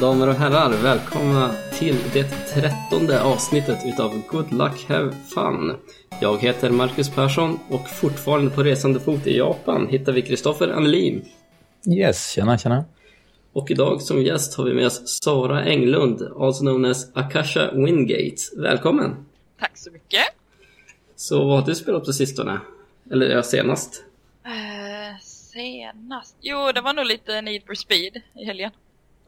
Damer och herrar, välkomna till det trettonde avsnittet utav Good Luck Have Fun. Jag heter Marcus Persson och fortfarande på resande fot i Japan hittar vi Kristoffer Anlin. Yes, tjena tjena. Och idag som gäst har vi med oss Sara Englund, also known as Akasha Wingate. Välkommen! Tack så mycket. Så vad har du spelat på sistone? Eller ja, senast? Uh, senast? Jo, det var nog lite Need for Speed i helgen.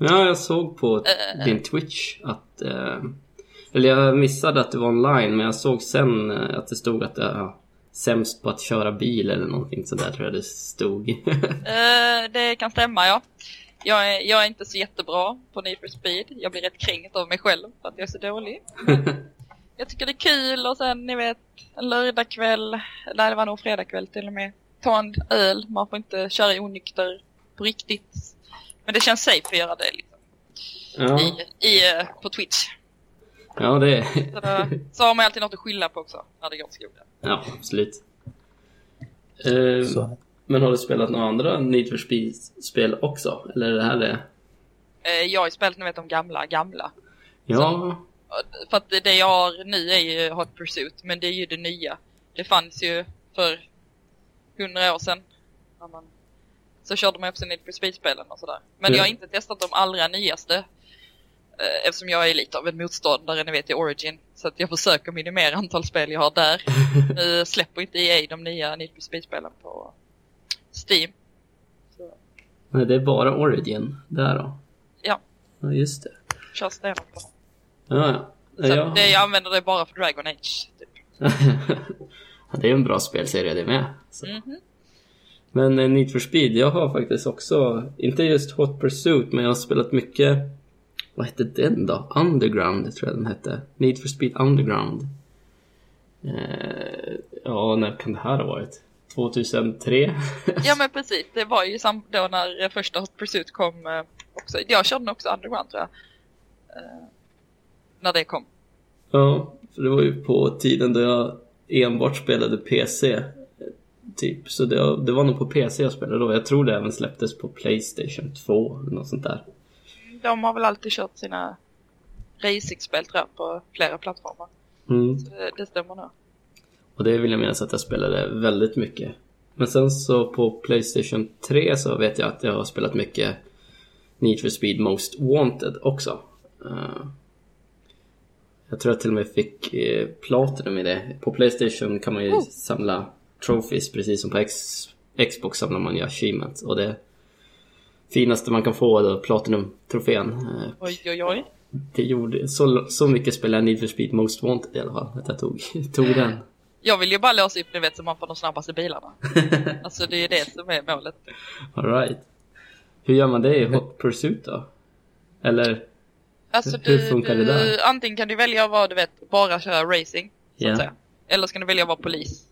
Ja, jag såg på uh, din Twitch att... Uh, eller jag missade att du var online, men jag såg sen att det stod att jag uh, sämst på att köra bil eller någonting sådär tror jag det stod. det kan stämma, ja. Jag är, jag är inte så jättebra på Need for Speed. Jag blir rätt kränkt av mig själv för att jag är så dålig. jag tycker det är kul och sen ni vet en lördagkväll, nej det var nog fredagkväll till och med. Ta en öl, man får inte köra onykter på riktigt. Men det känns safe att göra det liksom. Ja. I, i, eh, på Twitch. Ja det så, då, så har man alltid något att skylla på också när det går till skolan. Ja, absolut. Uh, men har du spelat några andra Need for Speed-spel också? Eller är det här det? Uh, jag har ju spelat, ni vet, de gamla, gamla. Ja. Så, för att det jag har nu är ju Hot Pursuit, men det är ju det nya. Det fanns ju för hundra år sedan. Man, så körde man också Need for Speed-spelen och sådär. Men mm. jag har inte testat de allra nyaste. Eh, eftersom jag är lite av en motståndare, ni vet, i Origin. Så att jag försöker minimera antal spel jag har där. nu släpper inte EA de nya Need for Speed-spelen på Steam. Så. Nej, det är bara Origin där då? Ja. Ja, just det. Kör stenhårt på Ja, ja. Så ja. det, jag använder det bara för Dragon Age. Typ. det är en bra spelserie det med. Mm -hmm. Men eh, Need for Speed, jag har faktiskt också, inte just Hot Pursuit, men jag har spelat mycket, vad hette den då? Underground tror jag den hette. Need for Speed Underground. Eh, ja, när kan det här ha varit? 2003? ja men precis, det var ju då när första Hot Pursuit kom eh, också. Jag körde också Underground tror jag. Eh, när det kom. Ja, för det var ju på tiden då jag enbart spelade PC. Typ, så det, det var nog på PC jag spelade då. Jag tror det även släpptes på Playstation 2 eller något sånt där. De har väl alltid kört sina racingspel tror jag på flera plattformar. Mm. Så det, det stämmer nog. Och det vill jag minnas att jag spelade väldigt mycket. Men sen så på Playstation 3 så vet jag att jag har spelat mycket Need for Speed Most Wanted också. Uh, jag tror jag till och med fick eh, Platinum i det. På Playstation kan man ju oh. samla trophies precis som på X Xbox samlar man ju achievements. Och det finaste man kan få är Platinum-trofén. Eh, oj, oj, oj. Det gjorde, så, så mycket spelade Need for Speed Most Wanted i alla fall. Att jag tog, tog den. Jag vill ju bara låsa upp, ni vet, så man får de snabbaste bilarna. alltså det är ju det som är målet. Alright. Hur gör man det i Hot Pursuit då? Eller? Alltså Hur du, funkar det där? Antingen kan du välja att vara, du vet, bara köra racing. Så yeah. att säga. Eller så kan du välja att vara polis.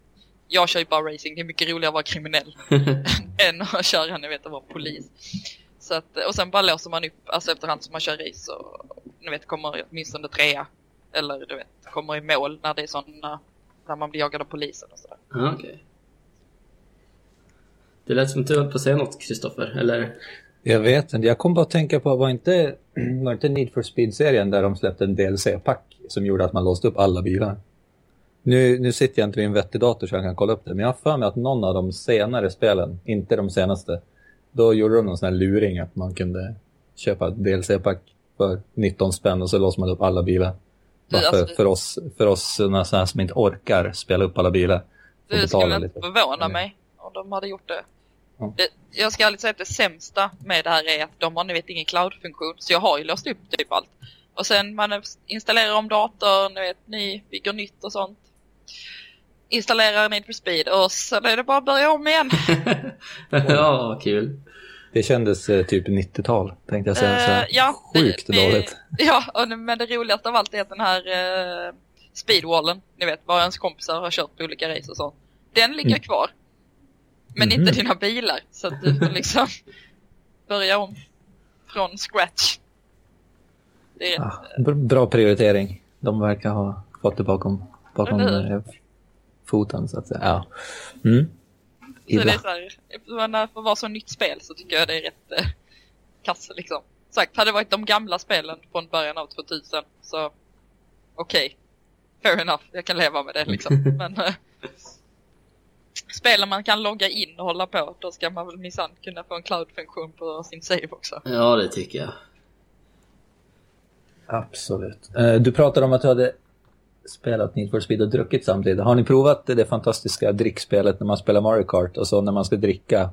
Jag kör ju bara racing, det är mycket roligare att vara kriminell än att köra, ni vet, att vara polis. Så att, och sen bara låser man upp, alltså efterhand som man kör race och ni vet, kommer åtminstone trea. Eller du vet, kommer i mål när det är sådana, när man blir jagad av polisen och sådär. Ah. Okay. Det lät som att du höll på att säga något, Kristoffer, eller? Jag vet inte, jag kom bara att tänka på, var inte, var inte Need for Speed-serien där de släppte en DLC-pack som gjorde att man låste upp alla bilar? Nu, nu sitter jag inte vid en vettig dator så jag kan kolla upp det, men jag har för mig att någon av de senare spelen, inte de senaste, då gjorde de någon sån här luring att man kunde köpa ett DLC-pack för 19 spänn och så låser man upp alla bilar. Bara för, alltså, för oss, för oss såna som inte orkar spela upp alla bilar. Det skulle inte förvåna mig om de hade gjort det. Det, jag ska ärligt säga att det sämsta med det här är att de har ni vet ingen cloud-funktion. Så jag har ju låst upp typ allt. Och sen man installerar om datorn, ni vet, ni bygger nytt och sånt. Installerar Need for Speed och sen är det bara att börja om igen. ja, kul. Det kändes eh, typ 90-tal, tänkte jag säga. Uh, ja, Sjukt det, dåligt. Ja, och, men det roligaste av allt är att den här uh, speedwallen, ni vet, vad ens kompisar har kört på olika race och så. Den ligger mm. kvar. Men mm. inte dina bilar. Så att du får liksom börja om från scratch. Det är ja, bra prioritering. De verkar ha fått det bakom, bakom eh, foten så att säga. Ja. Mm. Så det är så här, för att vara så nytt spel så tycker jag det är rätt eh, kass liksom. sagt, hade det varit de gamla spelen från början av 2000 så okej. Okay. Fair enough, jag kan leva med det liksom. Men äh, spelen man kan logga in och hålla på, då ska man väl minsann kunna få en cloud-funktion på sin save också. Ja, det tycker jag. Absolut. Eh, du pratade om att du hade spelat Need for Speed och druckit samtidigt. Har ni provat det fantastiska drickspelet när man spelar Mario Kart och så när man ska dricka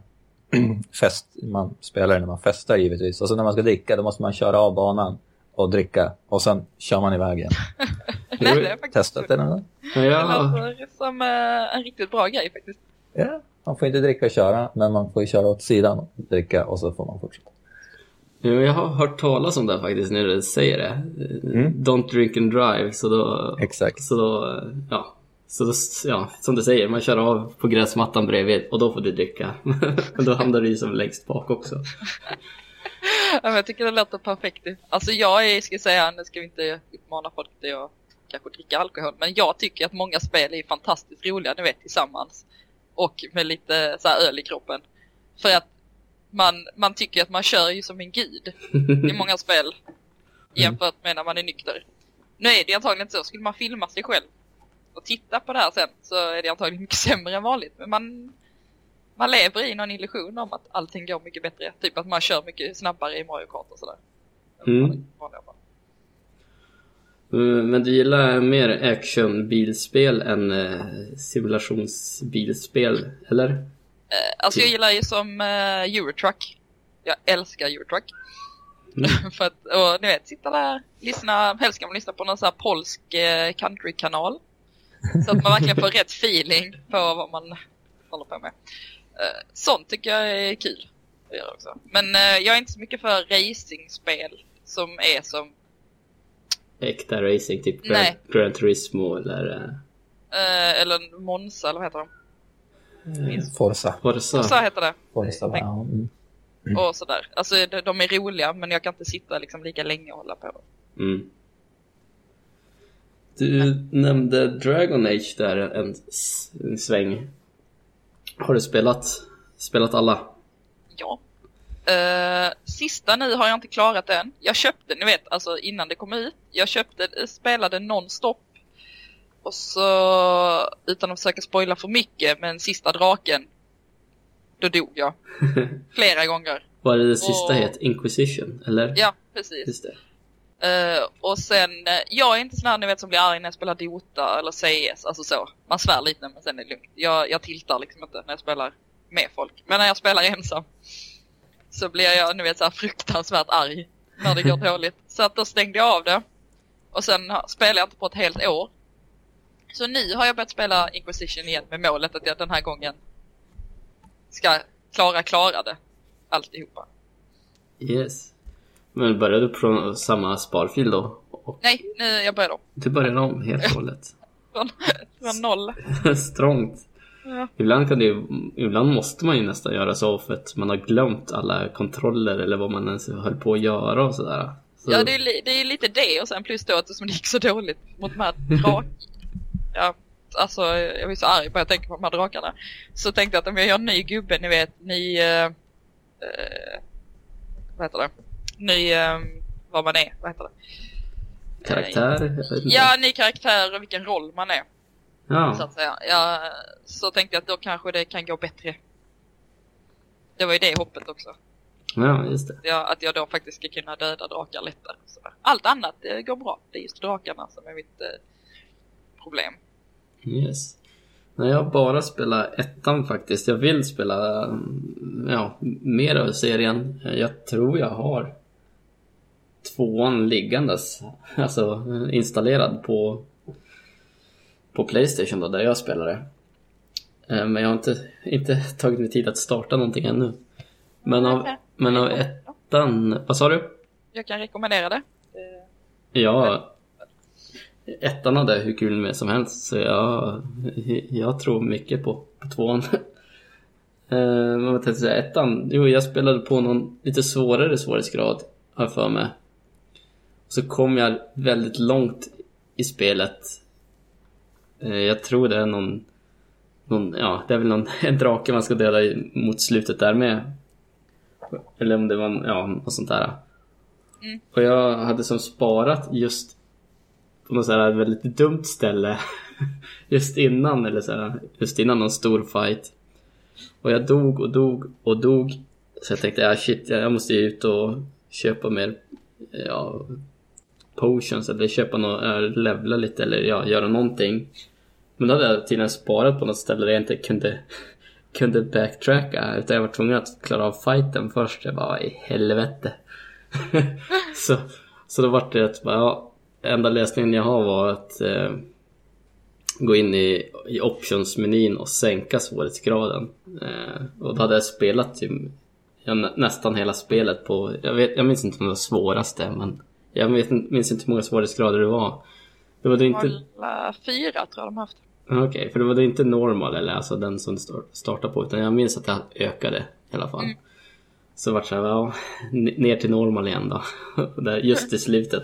fest, man spelar när man festar givetvis. Och så när man ska dricka då måste man köra av banan och dricka och sen kör man iväg igen. Nej, det faktiskt testat det någon gång? Ja. Det låter som uh, en riktigt bra grej faktiskt. Ja, man får inte dricka och köra men man får köra åt sidan och dricka och så får man fortsätta. Jag har hört talas om det faktiskt när du säger det. Mm. Don't drink and drive. Så då, Exakt. Så då, ja. Så då, ja, som du säger, man kör av på gräsmattan bredvid och då får du dricka. Men då hamnar du ju som längst bak också. ja, jag tycker det låter perfekt. Alltså jag är, ska säga, nu ska vi inte uppmana folk till att kanske dricka alkohol, men jag tycker att många spel är fantastiskt roliga, ni vet, tillsammans. Och med lite så öl i kroppen. För att man, man tycker att man kör ju som en gud i många spel jämfört med när man är nykter. Nu är det antagligen inte så. Skulle man filma sig själv och titta på det här sen så är det antagligen mycket sämre än vanligt. Men man, man lever i någon illusion om att allting går mycket bättre. Typ att man kör mycket snabbare i Mario Kart och sådär. Mm. Men du gillar mer actionbilspel än eh, simulationsbilspel, eller? Eh, alltså jag gillar ju som eh, Eurotruck. Jag älskar Eurotruck. Mm. För att, och ni vet, sitta där, lyssna, helst kan man lyssna på någon sån här polsk eh, countrykanal. Så att man verkligen får rätt feeling på vad man håller på med. Eh, sånt tycker jag är kul. Det också. Men eh, jag är inte så mycket för racingspel som är som... Äkta racing, typ Gran, Gran Turismo eller... Eh, eller Monza, eller vad heter de? Mm. Forza. Forza. Forza heter det. Forza, ja. Mm. Mm. Och sådär. Alltså de, de, är roliga men jag kan inte sitta liksom lika länge och hålla på. Mm. Du mm. nämnde Dragon Age där en, en sväng. Har du spelat, spelat alla? Ja. Uh, sista nu har jag inte klarat än. Jag köpte, ni vet, alltså innan det kom ut. Jag köpte, spelade nonstop och så, utan att försöka spoila för mycket, men sista draken, då dog jag. Flera gånger. Var det det sista och... het? Inquisition, eller? Ja, precis. Just det. Uh, och sen, uh, jag är inte sån här ni vet som blir arg när jag spelar Dota eller CS, alltså så. Man svär lite men sen är det lugnt. Jag, jag tiltar liksom inte när jag spelar med folk. Men när jag spelar ensam så blir jag, ni vet, så här fruktansvärt arg när det går dåligt. Så att då stängde jag av det. Och sen spelade jag inte på ett helt år. Så nu har jag börjat spela Inquisition igen med målet att jag den här gången ska klara klara det alltihopa. Yes. Men började du på samma sparfil då? Och... Nej, nu jag börjar om. Du börjar om helt och hållet? från, från noll. Strångt. Ja. Ibland, kan det, ibland måste man ju nästan göra så för att man har glömt alla kontroller eller vad man ens höll på att göra och sådär. Så... Ja, det är, det är lite det och sen plus då att det som gick så dåligt mot de här drak ja, alltså jag blir så arg bara jag tänker på de här drakarna. Så tänkte jag att om jag gör en ny gubbe, ni vet, ny, uh, uh, vad heter det? Ny, um, vad man är, vad heter det? Karaktär? Uh, ja, ny karaktär och vilken roll man är. Ja. Så att säga. Ja, så tänkte jag att då kanske det kan gå bättre. Det var ju det hoppet också. Ja, just det. Ja, att jag då faktiskt ska kunna döda drakar lättare. Allt annat det går bra. Det är just drakarna som är mitt problem. Yes. Nej, jag har bara spelat ettan faktiskt. Jag vill spela ja, mer av serien. Jag tror jag har tvåan liggandes, alltså installerad på, på Playstation då, där jag spelar det. Eh, men jag har inte, inte tagit mig tid att starta någonting ännu. Men av, men av ettan, vad sa du? Jag kan rekommendera det. Ja, ettan hade hur kul med som helst så jag, jag tror mycket på, på tvåan. uh, vad tänkte säga, ettan, jo jag spelade på någon lite svårare svårighetsgrad har jag för mig. Så kom jag väldigt långt i spelet. Uh, jag tror det är någon, någon, ja det är väl någon, en drake man ska döda mot slutet där med. Eller om det var, ja något sånt där. Mm. Och jag hade som sparat just på något så här väldigt dumt ställe. just innan, eller så här, just innan någon stor fight. Och jag dog och dog och dog. Så jag tänkte, ja shit, jag måste ju ut och köpa mer, eh, ja, potions eller köpa något, äh, eh, levla lite eller ja, göra någonting. Men då hade jag tydligen sparat på något ställe där jag inte kunde, kunde backtracka. Utan jag var tvungen att klara av fighten först. Jag bara, i helvete. så, så då var det att, bara, ja, enda lösningen jag har var att eh, gå in i, i optionsmenyn och sänka svårighetsgraden. Eh, och då hade jag spelat typ, ja, nä- nästan hela spelet på, jag, vet, jag minns inte om det var svåraste men jag vet, minns inte hur många svårighetsgrader det var. Det var då inte... Alla fyra tror jag de haft. Okej, för det var då inte normal eller alltså den som det startar på utan jag minns att jag ökade i alla fall. Mm. Så vart det såhär, ja, n- ner till normal igen då. Just i slutet.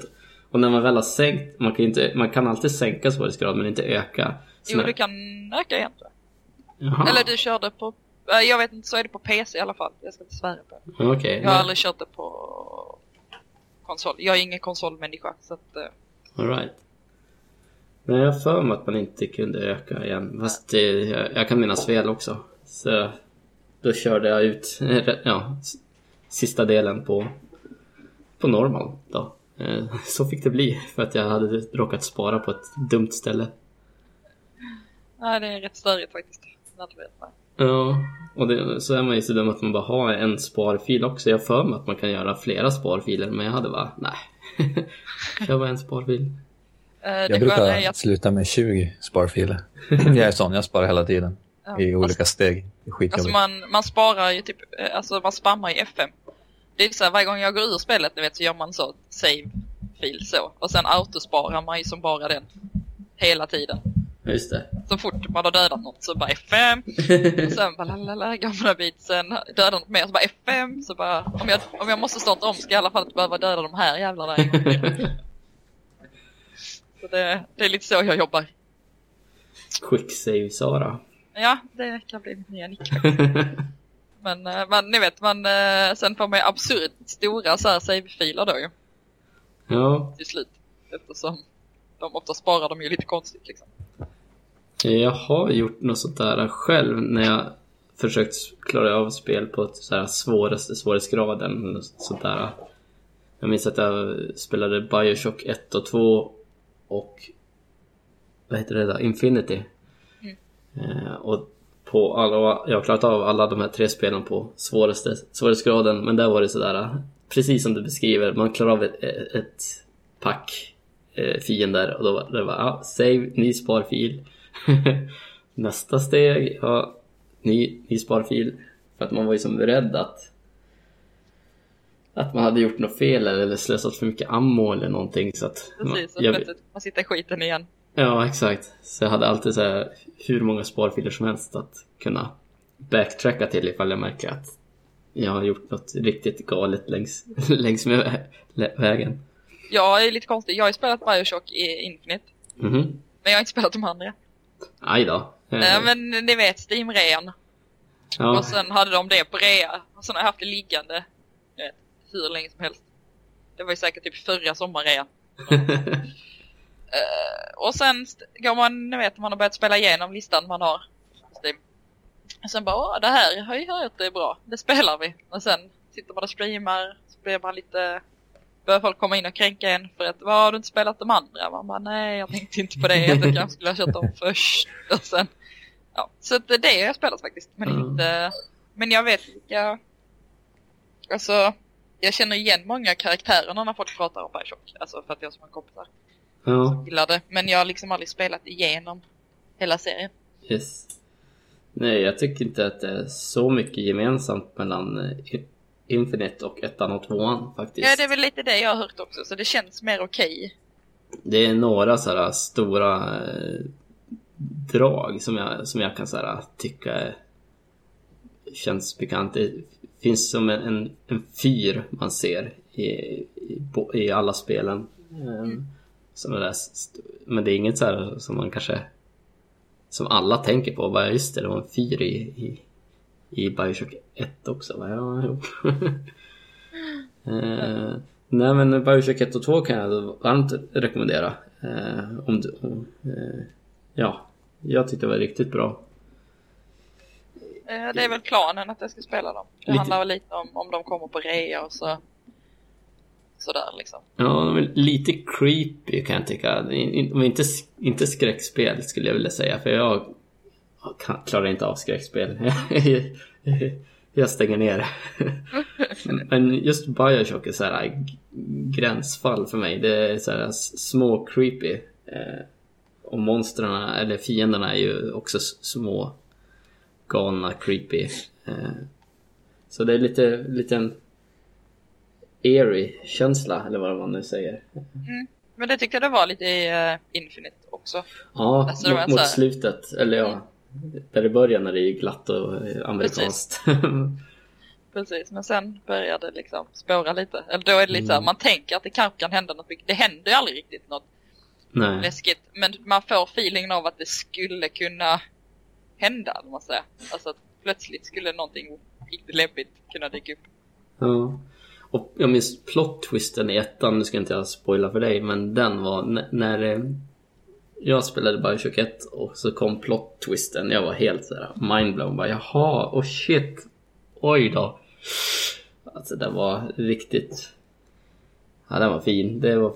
Och när man väl har sänkt, man kan, inte, man kan alltid sänka svårighetsgrad men inte öka. Så Jo, när- du kan öka igen jag. Jaha, Eller du körde på, äh, jag vet inte, så är det på PC i alla fall. Jag ska inte svära på det. okej. Jag har nej. aldrig kört det på konsol. Jag är ingen konsolmänniska så att, eh, All right. Nej, jag har för mig att man inte kunde öka igen. Fast det, jag, jag kan minnas fel också. Så då körde jag ut ja, sista delen på, på normal då. Eh, Så fick det bli för att jag hade råkat spara på ett dumt ställe. nej det är rätt störigt faktiskt. Ja, och det, så är man ju så dum att man bara har en sparfil också. Jag för mig att man kan göra flera sparfiler men jag hade bara, nej. jag var en sparfil. Eh, Jag brukar sluta med 20 sparfiler. jag är sån, jag sparar hela tiden. ja, I olika alltså, steg. Alltså man, man sparar ju typ, eh, alltså man spammar i FM. Det är så här, varje gång jag går ur spelet, du vet, så gör man så, save-fil så. Och sen autosparar man ju som bara den. Hela tiden. Just det. Så fort man har dödat något så bara F5. Och sen bara lalala, gamla bit. Sen dödar något mer så bara F5. Så bara, om jag, om jag måste starta om ska jag i alla fall inte behöva döda de här jävlarna en gång till. Så det, det är lite så jag jobbar. Quick save Sara. Ja, det kan bli mitt nya nick. Men, eh, men ni vet, man, eh, sen får man ju absurt stora så här save-filer då ju. ja, Till slut. Eftersom de ofta sparar dem ju lite konstigt liksom. Jag har gjort något sånt där själv när jag försökt klara av spel på ett så här svåraste svårighetsgraden. Sånt där. Jag minns att jag spelade Bioshock 1 och 2 och vad heter det då? Infinity. Mm. Eh, och på alla, jag har klarat av alla de här tre spelen på svåraste svårighetsgraden men där var det sådär precis som du beskriver, man klarar av ett, ett pack eh, fiender och då var det bara ja, save, ny sparfil. Nästa steg, ja, ny, ny sparfil. För att man var ju som rädd att att man hade gjort något fel eller slösat för mycket ammo eller någonting så att Precis, och jag, plötsligt man sitter i skiten igen. Ja, exakt. Så jag hade alltid så här, hur många sparfiler som helst att kunna backtracka till ifall jag märker att jag har gjort något riktigt galet längs, längs med vägen. Jag är lite konstig, jag har ju spelat Bioshock i Infinite. Mhm. Men jag har inte spelat de andra. Aj då. Eh, Eh, men ni vet, Steam-rean. ja. Och sen hade de det på rea. Och sen har jag haft det liggande vet, hur länge som helst. Det var ju säkert typ förra sommarrean. Eh, och sen går man, ni vet, man har börjat spela igenom listan man har. Och sen bara, åh det här har jag hört det är bra, det spelar vi. Och sen sitter man och streamar, så blir man lite, börjar folk komma in och kränka en för att, vad har du inte spelat de andra? Man bara, nej jag tänkte inte på det, jag kanske skulle ha kört dem först. Och sen, ja, så det har jag spelat faktiskt, men Mm. inte, men jag vet vilka, alltså, jag känner igen många karaktärerna när folk pratar om Bioshock, alltså för att jag som har kompisar ja, gillar det. Men jag har liksom aldrig spelat igenom hela serien. yes. Nej, jag tycker inte att det är så mycket gemensamt mellan eh, Infinite och ettan och tvåan faktiskt. Ja, det är väl lite det jag har hört också, så det känns mer okej. Det är några så här stora eh, drag som jag, som jag kan så här, tycka känns bekant. Det finns som en, en, en fyr man ser i, i, i alla spelen. Såna där, men det är inget så här som man kanske som alla tänker på. Bara, just det, det var en fyr i, i, i Bioshock 1 också. Bara, ja, jo. Eh, Nej men Bioshock 1 och 2 kan jag varmt rekommendera. Eh, om du, om, eh, ja, jag tyckte det var riktigt bra. Eh, Det är väl planen att jag ska spela dem. Det Lite- handlar väl lite om om de kommer på rea och så sådär liksom. Ja, men lite creepy kan jag tycka. Men inte, inte skräckspel skulle jag vilja säga. För jag klarar inte av skräckspel. jag stänger ner. men just Bioshock är så här gränsfall för mig. Det är så här små creepy. Eh, och monstren, eller fienderna är ju också små galna creepy. Eh. Så det är lite, liten eerie känsla eller vad man nu säger. Men det tyckte jag det var lite i eh, Infinite också. Ja, Alltså, det mot, mot här- slutet. Eller ja, där i början när det är glatt och amerikanskt. Precis, men sen började det liksom spåra lite. Eller då är det lite så här, man tänker att det kanske kan hända något. Det händer ju aldrig riktigt något Nej. läskigt. Men man får feelingen av att det skulle kunna hända, vad man säger. Alltså att plötsligt skulle någonting riktigt läbbigt kunna dyka upp. Ja. Och jag minns plot-twisten i ettan, nu ska inte jag spoila för dig, men den var när eh, jag spelade Bioshock 1 och så kom plot-twisten. Jag var helt sådär mindblown. Bara, Jaha, oh shit. Oj då. Alltså den var riktigt... Ja, den var fin. Det var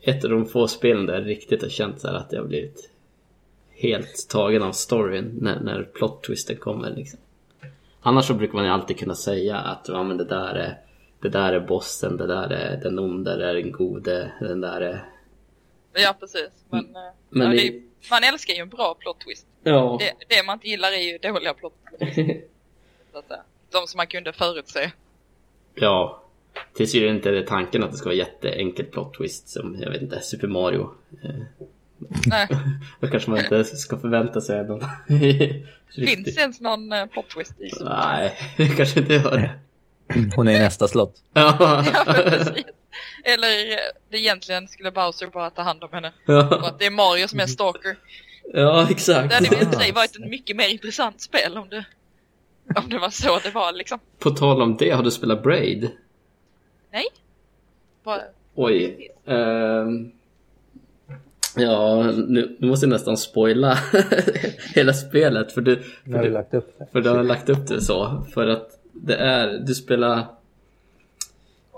ett av de få spelen där jag riktigt har känt så här att jag har blivit helt tagen av storyn när, när plot-twisten kommer liksom. Annars så brukar man ju alltid kunna säga att ja, men det där är det där är bossen, det där är den onde, det där är den gode, den där är... Ja, precis. Men, eh, Mm. Men ja, det- det är, man älskar ju en bra plot twist. Ja. Det, det man inte gillar är ju dåliga plot twists. säga. De som man kunde förutse. ja. Tills det inte är tanken att det ska vara jätteenkelt plot twist som, jag vet inte, Super Mario. Eh, Nej, Då kanske man inte ska förvänta sig någon... finns det ens någon plot twist i Super Mario? Nej, det kanske inte gör det. Hon är i nästa slott. Ja. Eller eh, det egentligen skulle Bowser bara ta hand om henne. Och att det är Mario som är stalker. ja exakt. Det hade ju i sig varit ett mycket mer intressant spel om det, om det var så det var liksom. På tal om det, har du spelat Braid? Nej? Bara, Oj. ehm, ja, nu, nu måste jag nästan spoila hela spelet för du, för har du, lagt upp det. för du har lagt upp det så. För att det är, du spelar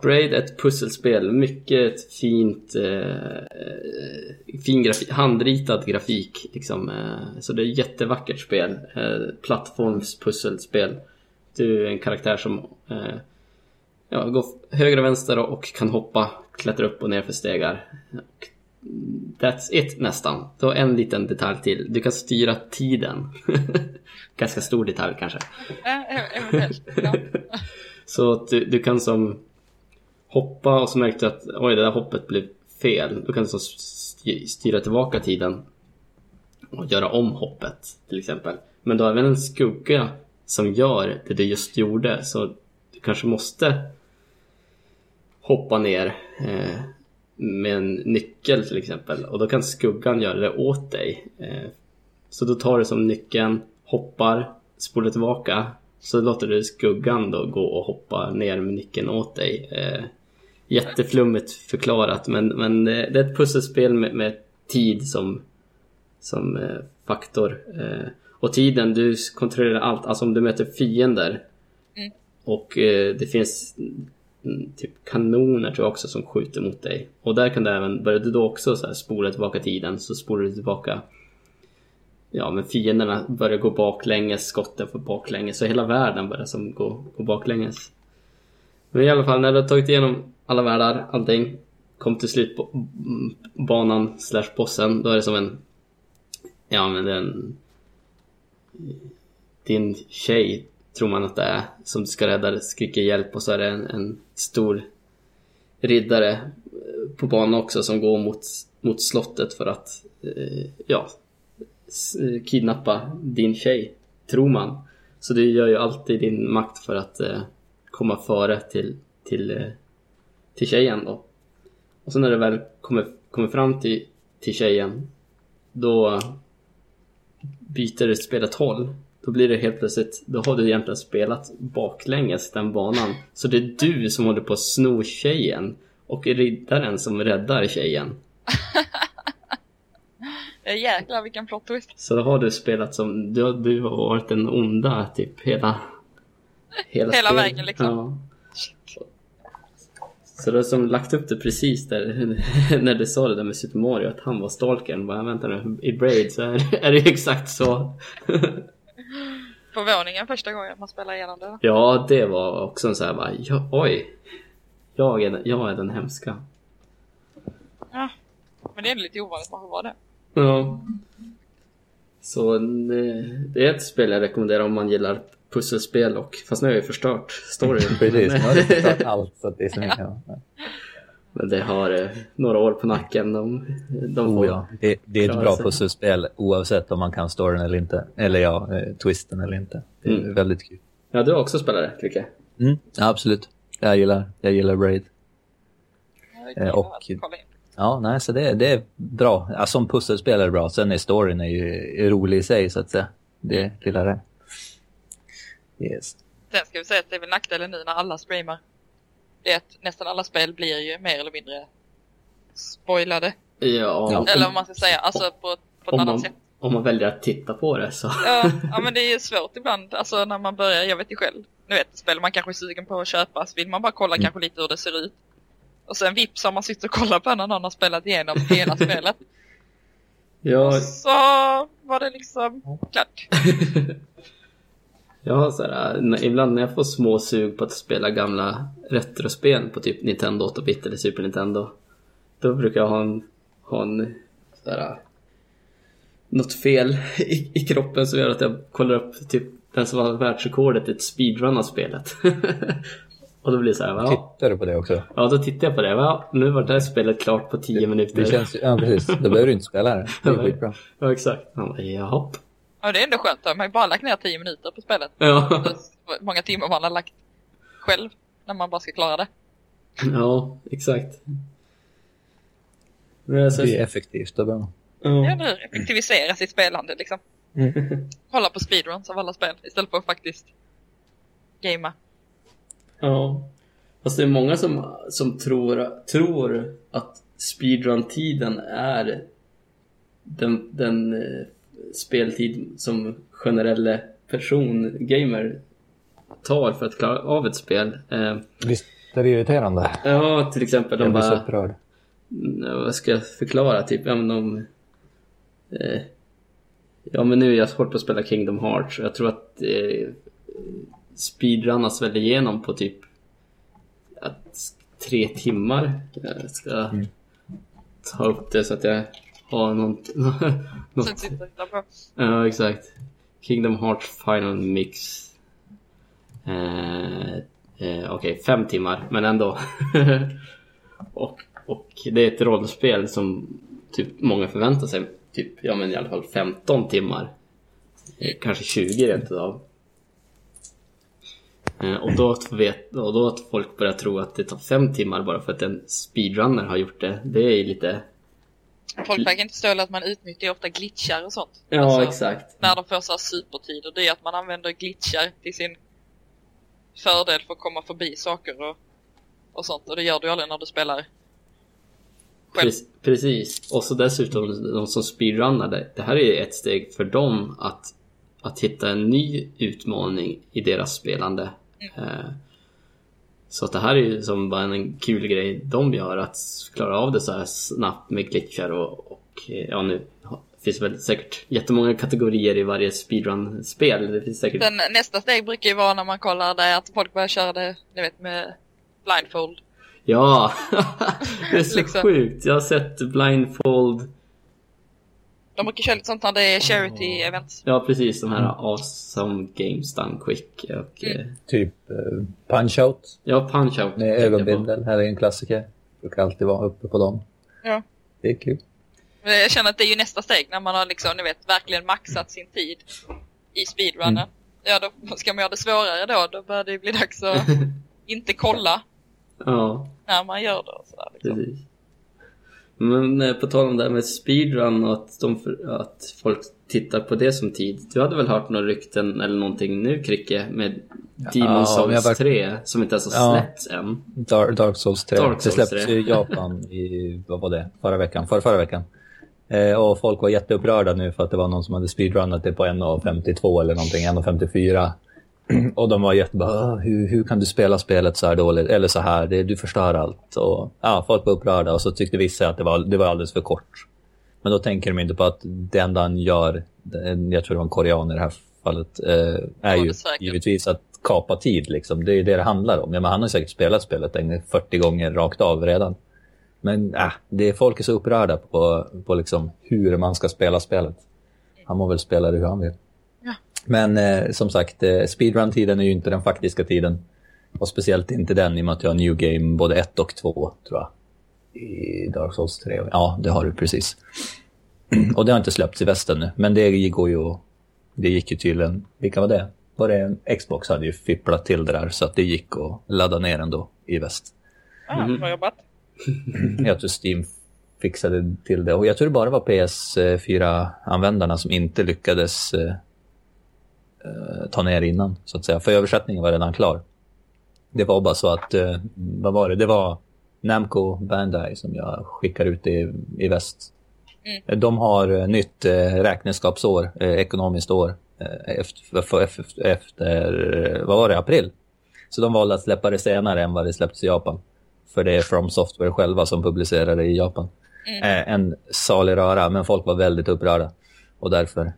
Braid ett pusselspel, mycket fint, eh, eh fin grafik, handritad grafik liksom. Eh, så det är ett jättevackert spel. Eh, plattformspusselspel. Du är en karaktär som eh, ja, går höger och vänster och kan hoppa, klättra upp och ner för stegar. Och That's it nästan. Har en liten detalj till. Du kan styra tiden. Ganska stor detalj kanske. eventuellt. Så att du, du kan som hoppa och så märkte du att oj det där hoppet blev fel. Då kan du så styr- styra tillbaka tiden och göra om hoppet till exempel. Men du har även en skugga som gör det du just gjorde så du kanske måste hoppa ner eh, med en nyckel till exempel och då kan skuggan göra det åt dig. Eh, så då tar du som nyckeln, hoppar, spolar tillbaka så låter du skuggan då gå och hoppa ner med nyckeln åt dig. Eh, jätteflummigt förklarat men, men det det är ett pusselspel med, med tid som, som eh, faktor. Eh, och tiden, du kontrollerar allt. Alltså om du möter fiender Mm. och eh, det finns Mm, typ kanoner tror jag också som skjuter mot dig. Och där kan du även, börjar du då också så här spola tillbaka tiden så spolar du tillbaka Ja men fienderna börjar gå baklänges, skotten får baklänges så hela världen börjar som gå, gå baklänges. Men i alla fall när du har tagit igenom alla världar, allting Kom till slut på mm, banan slash bossen, då är det som en Ja men det är en Din tjej tror man att det är som du ska rädda, skriker hjälp och så är det en, en stor riddare eh, på banan också som går mot, mot slottet för att eh, ja eh, kidnappa din tjej, tror man. Så du gör ju alltid din makt för att eh, komma före till, till, eh, till tjejen då. Och sen när du väl kommer, kommer fram till, till tjejen, då byter du spelet håll. Då blir det helt plötsligt, då har du egentligen spelat baklänges den banan. Så det är du som håller på att sno tjejen. och riddaren som räddar tjejen. Jäklar vilken plot twist. Så då har du spelat som, du, har- du har varit den onda typ hela... Hela spelet. vägen, liksom. Ja. Så du har som lagt upp det precis där när du sa det där med Super Mario att han var stalkern. Bara, vänta nu, i Braid så är, är det ju exakt så. Förvåningen första gången man spelar igenom det. ja, det var också en så här bara, ja, oj. Jag är, den- jag är den hemska. Ja. Men det är lite ovanligt man får vara det. Ja. Så det, det är ett spel jag rekommenderar om man gillar pusselspel och fast nu har jag ju förstört storyn. Precis, nu har du förstört allt. Så att det är så mycket, ja. Men det har eh, några år på nacken. De, de Oh, får, ja. det, det är ett bra sig. pusselspel oavsett om man kan storyn eller inte. Eller ja, eh, twisten eller inte. Det är Mm. väldigt kul. Ja, du har också spelat det, Lycke. Mm, ja, absolut. Jag gillar, jag gillar Braid. Jag Eh, och-. Ja, nej, så det, det är bra. Ja, som pusselspel är det bra. Sen är storyn är ju är rolig i sig, så att säga. Det gillar det. Yes. Sen ska vi säga att det är väl nackdelen nu när alla streamar. Det är att nästan alla spel blir ju mer eller mindre spoilade. Ja. Eller vad man ska säga, alltså på, på ett annat man, sätt. om man väljer att titta på det så. Ja, ja men det är ju svårt ibland, alltså när man börjar, jag vet ju själv. Nu vet spel man kanske är sugen på att köpa, så vill man bara kolla kanske lite hur det ser ut. Och sen vips har man sitter och kollar på när någon har spelat igenom hela spelet. Ja, Och så var det liksom klart. jag har så här, ibland när jag får små sug på att spela gamla retrospel på typ Nintendo 8-bit eller Super Nintendo. Då brukar jag ha en, ha en så här, något fel i, i kroppen som gör att jag kollar upp typ den som har världsrekordet i ett speedrun av spelet. Och då blir det så här, ja, Tittar du på det också? ja då tittar jag på det. Ja, nu var det här spelet klart på 10 minuter. Det känns, ja, precis. Då behöver du inte spela det. Det är skitbra. Ja, exakt. Han bara, jaha. Ja det är ändå skönt, då. man har ju bara lagt ner 10 minuter på spelet. Ja. Hur många timmar man har lagt själv när man bara ska klara det. ja, exakt. Men alltså, Det är effektivt och bra. Ja, ja. nu effektivisera sitt spelande liksom. Kolla på speedruns av alla spel istället för att faktiskt gamea. ja. Fast det är många som, som tror, tror att speedrun-tiden är den, den eh, speltid som generella person, gamer, tar för att klara av ett spel. Eh, Visst är det irriterande? ja, till exempel de Jag blir så bara... upprörd. Ja, vad ska jag förklara? Typ, ja men de... Eh, ja men nu är jag hårt på att spela Kingdom Hearts och jag tror att eh, speedrunnas väl igenom på typ att, tre timmar. Jag ska ta upp det så att jag har något... Något ja, exakt. Kingdom Hearts Final Mix. Eh, eh, Okej, fem timmar, men ändå. och, och det är ett rollspel som typ många förväntar sig. Typ, ja men i alla fall 15 timmar. Eh, kanske 20 rent utav. Eh, och, då att vet, och då att folk börjar tro att det tar fem timmar bara för att en speedrunner har gjort det. Det är lite... Folk verkar inte förstå att man utnyttjar ofta glitchar och sånt. Ja, Alltså, exakt. När de får så här supertider, det är att man använder glitchar till sin fördel för att komma förbi saker och, och sånt. Och det gör du aldrig när du spelar själv. Prec- Precis. Och så dessutom de som speedrunnar det. Det här är ett steg för dem att, att hitta en ny utmaning i deras spelande. Eh, Så det här är ju som bara en kul grej de gör att klara av det så här snabbt med glitchar och, och eh, ja nu finns väl säkert jättemånga kategorier i varje speedrun-spel. Det finns säkert... Sen nästa steg brukar ju vara när man kollar där att folk börjar köra det, ni vet med blindfold. Ja! det är så Liksom. sjukt. Jag har sett blindfold De brukar köra lite sånt när det är charity events. Ja, precis. De här awesome games done quick. Och, eh, Typ eh, Punch-Out ja, punch-out. med ögonbindel. Här är en klassiker. Brukar alltid vara uppe på dem. Ja. Det är kul. Jag känner att det är ju nästa steg när man har liksom, ni vet, verkligen maxat sin tid i speedrunnen. Ja, då ska man göra det svårare då, då börjar det bli dags att inte kolla Ja, när man gör det och sådär liksom. precis. Men eh, på tal om det här med speedrun och att, de, att folk tittar på det som tid. Du hade väl hört några rykten eller någonting nu Kricke med Demon Ja, Souls var- 3 som inte ens har Ja. släppts än. Dark, Dark Souls 3. Dark det Souls släpptes 3. ju i Japan i, vad var det, förra veckan? Förra, förra veckan. Eh, och folk var jätteupprörda nu för att det var någon som hade speedrunnat det på 1.52 eller någonting, 1.54. och de var jättebra, "Åh, hur, hur kan du spela spelet så här dåligt? Eller så här, det, du förstör allt. Och, ja, folk var upprörda och så tyckte vissa att det var, det var alldeles för kort. Men då tänker de inte på att det enda han gör, jag tror det var en korean i det här fallet, eh, är ju är säkert. givetvis att kapa tid. Liksom. Det är det det handlar om. Ja, men han har säkert spelat spelet en 40 gånger rakt av redan. Men äh, det är folk är så upprörda på, på liksom hur man ska spela spelet. Han må väl spela det hur han vill. Men eh, som sagt, eh, speedrun-tiden är ju inte den faktiska tiden. Och speciellt inte den i och med att jag har New Game både 1 och 2, tror jag. I Dark Souls 3. Ja, det har du precis. Och det har inte släppts i västen nu. Men det går ju Det gick ju tydligen... Vilka var det? Var det en Xbox hade ju fipplat till det där så att det gick att ladda ner ändå i väst. Ah, Mhm. bra jobbat. Jag tror Steam fixade till det. Och jag tror det bara var PS4-användarna som inte lyckades eh, ta ner innan, så att säga. För översättningen var redan klar. Det var bara så att, eh, vad var det? Det var Namco Bandai som jag skickar ut i, i väst. Mm. De har eh, nytt eh, räkenskapsår, eh, ekonomiskt år, eh, efter, efter, efter, vad var det, april. Så de valde att släppa det senare än vad det släpptes i Japan. För det är From Software själva som publicerar det i Japan. Mm. Eh, en salig röra, men folk var väldigt upprörda. Och därför,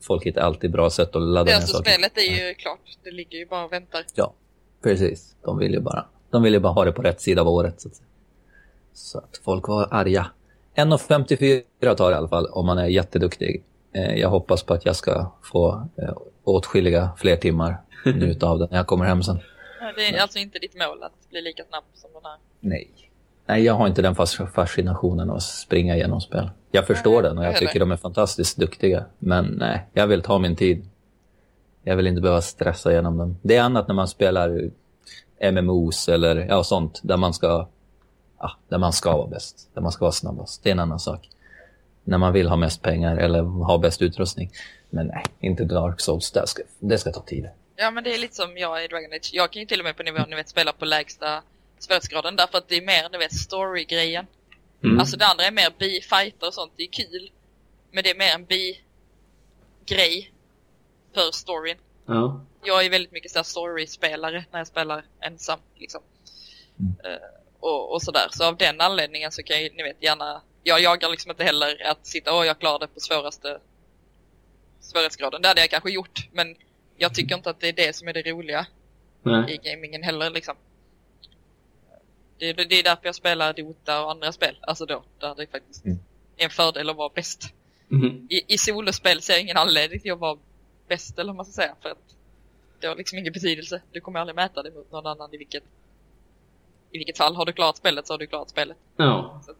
folk hittar alltid bra sätt att ladda Det ner alltså saker. spelet är ju klart. Det ligger ju bara och väntar. Ja, precis. De vill ju bara, de vill ju bara ha det på rätt sida av året. Så att, så att folk var arga. 1,54 tar i alla fall om man är jätteduktig. Eh, jag hoppas på att jag ska få eh, åtskilliga fler timmar njuta av det när jag kommer hem sen. Det är alltså inte ditt mål att bli lika snabb som den här. Nej. Nej, jag har inte den fas- fascinationen att springa igenom spel. Jag förstår den och jag tycker de är fantastiskt duktiga. Men nej, jag vill ta min tid. Jag vill inte behöva stressa igenom dem. Det är annat när man spelar MMOs eller ja, sånt där man ska ja, där man ska vara bäst. Där man ska vara snabbast. Det är en annan sak. När man vill ha mest pengar eller ha bäst utrustning. Men nej, inte Dark Souls. Det ska, det ska ta tid. Ja men det är lite som jag i Dragon Age. Jag kan ju till och med på nivån, ni vet, spela på lägsta svårighetsgraden därför att det är mer, ni vet, story-grejen. Mm. Alltså det andra är mer bi-fighter och sånt, det är kul. Men det är mer en bi-grej för storyn. Ja. Jag är väldigt mycket så här story-spelare när jag spelar ensam liksom. Eh, och, och sådär. Så av den anledningen så kan jag ni vet, gärna... Jag jagar liksom inte heller att sitta och jag klarar det på svåraste svårighetsgraden. Det hade jag kanske gjort, men jag tycker inte att det är det som är det roliga Nej. i gamingen heller liksom. Det, det, är därför jag spelar Dota och andra spel. Alltså då, där det faktiskt Mm. är en fördel att vara bäst. Mhm. I, i solospel ser jag ingen anledning till att vara bäst eller vad man ska säga. För att det har liksom ingen betydelse. Du kommer aldrig mäta det mot någon annan i vilket, i vilket fall. Har du klarat spelet så har du klarat spelet. Ja. Så,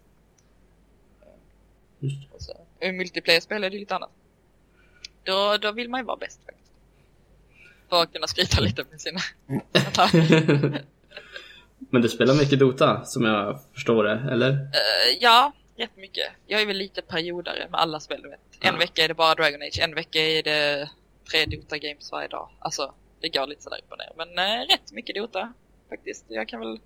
Just. och så, i multiplayer-spel är det lite annat. Då, då vill man ju vara bäst faktiskt. För att kunna skryta lite med sina. Men du spelar mycket Dota, som jag förstår det, eller? Eh, ja, rätt mycket. Jag är väl lite periodare med alla spel du vet. En Ja. vecka är det bara Dragon Age, en vecka är det tre Dota Games varje dag. Alltså, det går lite sådär upp och ner. Men eh, rätt mycket Dota faktiskt. Jag kan väl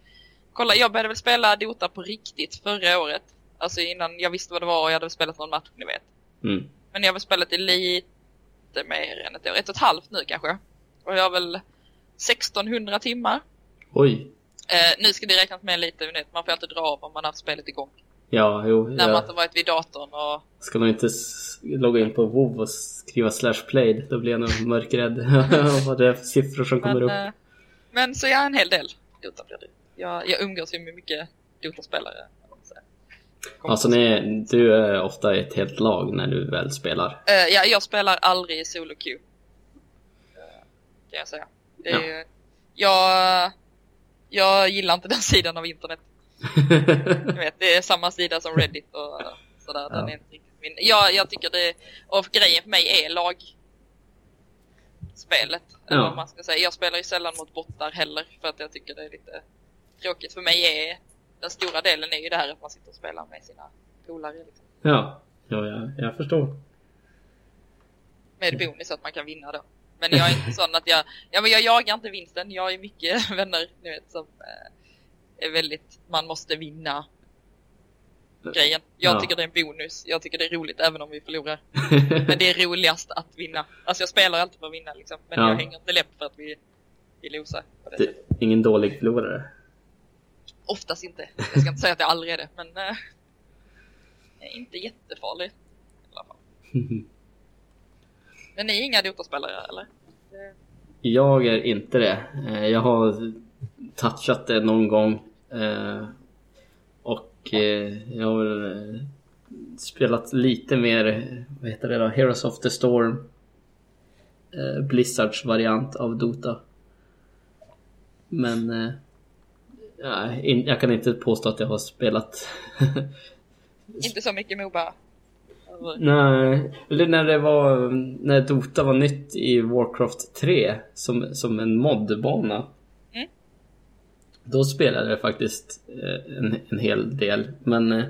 kolla, jag började väl spela Dota på riktigt förra året. Alltså innan jag visste vad det var och jag hade spelat någon match, ni vet. Mm. Men jag har väl spelat i lite mer än ett år, ett och ett halvt nu kanske. Och jag har väl 1600 timmar. Oj. Eh, nu ska det räknas med lite, vet, man får alltid dra av om man har haft spelet igång. Ja, jo. När man Jag inte varit vid datorn och ska nog inte logga in på WoW och skriva slash played. Då blir jag nog mörkrädd. Vad det är för siffror som kommer Men, upp. eh, men så jag är en hel del Dota blir det. Jag, jag umgås ju med mycket Dota-spelare. man. Alltså ni, du är ofta ett helt lag när du väl spelar. Eh, ja, jag spelar aldrig i solo queue. Eh, kan jag säga. Det är, ju- jag, jag gillar inte den sidan av internet. Jag vet, det är samma sida som Reddit och sådär. Den Ja. är inte riktigt min. Jag, jag tycker det, och grejen för mig är lag spelet. Eller Ja. vad man ska säga. Jag spelar ju sällan mot bottar heller för att jag tycker det är lite tråkigt. För mig är den stora delen är ju det här att man sitter och spelar med sina polare. Liksom. Ja, ja jag, jag förstår. Med bonus att man kan vinna då. Men jag är inte sån att jag, ja men jag jagar inte vinsten. Jag är mycket vänner, vet, som eh, är väldigt, man måste vinna grejen. Jag Ja. tycker det är en bonus. Jag tycker det är roligt även om vi förlorar. Men det är roligast att vinna. Alltså jag spelar alltid för att vinna liksom. Men Ja. jag hänger inte läpp för att vi, vi losar på det, sättet. ingen dålig förlorare. Oftast inte. Jag ska inte säga att jag aldrig är det, men eh, jag är inte jättefarlig. I alla fall. Men ni är inga Dota-spelare eller? Jag är inte det. Eh, Jag har touchat det någon gång. eh, Och eh, jag har spelat lite mer, vad heter det då? Heroes of the Storm. Blizzards variant av Dota. Men jag kan inte påstå att jag har spelat Inte så mycket Moba. Nej, eller när det var när Dota var nytt i Warcraft 3 som, som en modbana. Mm. Då spelade jag faktiskt eh, en, en hel del, men eh,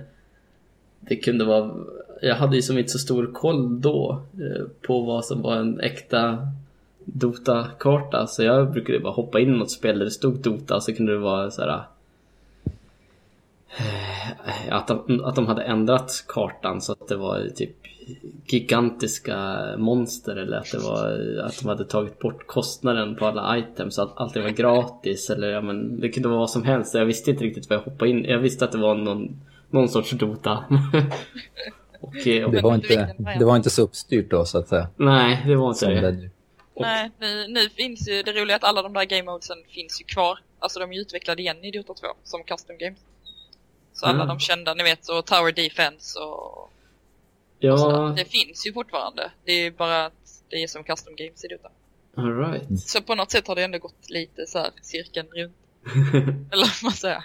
det kunde vara... Jag hade ju som inte så stor koll då eh, på vad som var en äkta Dota-karta, så jag brukade bara hoppa in i något spel där det stod Dota, så kunde det vara så här att de, att de hade ändrat kartan så att det var typ gigantiska monster eller att det var att de hade tagit bort kostnaden på alla items så att allting var gratis eller ja men det kunde vara vad som helst. Jag visste inte riktigt vad jag hoppade in Jag visste att det var någon, någon sorts Dota. och, eh, och, Det var, inte, det var inte så uppstyrt då så att säga. nej, det var inte Som det. Nej, nu, nu finns ju det roliga att alla de där game modesen finns ju kvar. Alltså de är ju utvecklade igen i Dota 2 som custom games. Så alla Mm. de kända, ni vet, så Tower Defense och, och. Ja, Det finns ju fortfarande. Det är bara att det är som custom games i Dota. alright. Så på något sätt har det ändå gått lite så här cirkeln runt. Eller vad man säger.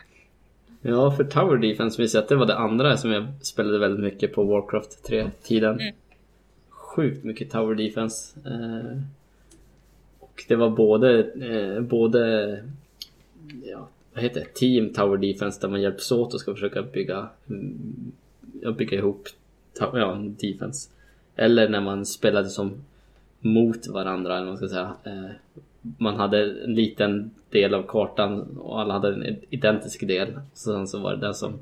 Ja, för Tower Defense visste att det var det andra som jag spelade väldigt mycket på Warcraft 3-tiden. Mm. Sjukt mycket Tower Defense. Eh, och det var både, eh, både ja, vad heter det? Team Tower Defense där man hjälps åt och ska försöka bygga, mm, bygga ihop ja, en defense. Eller när man spelade som mot varandra, eller vad man ska säga. Eh, man hade en liten del av kartan och alla hade en identisk del. Sen så var det den som,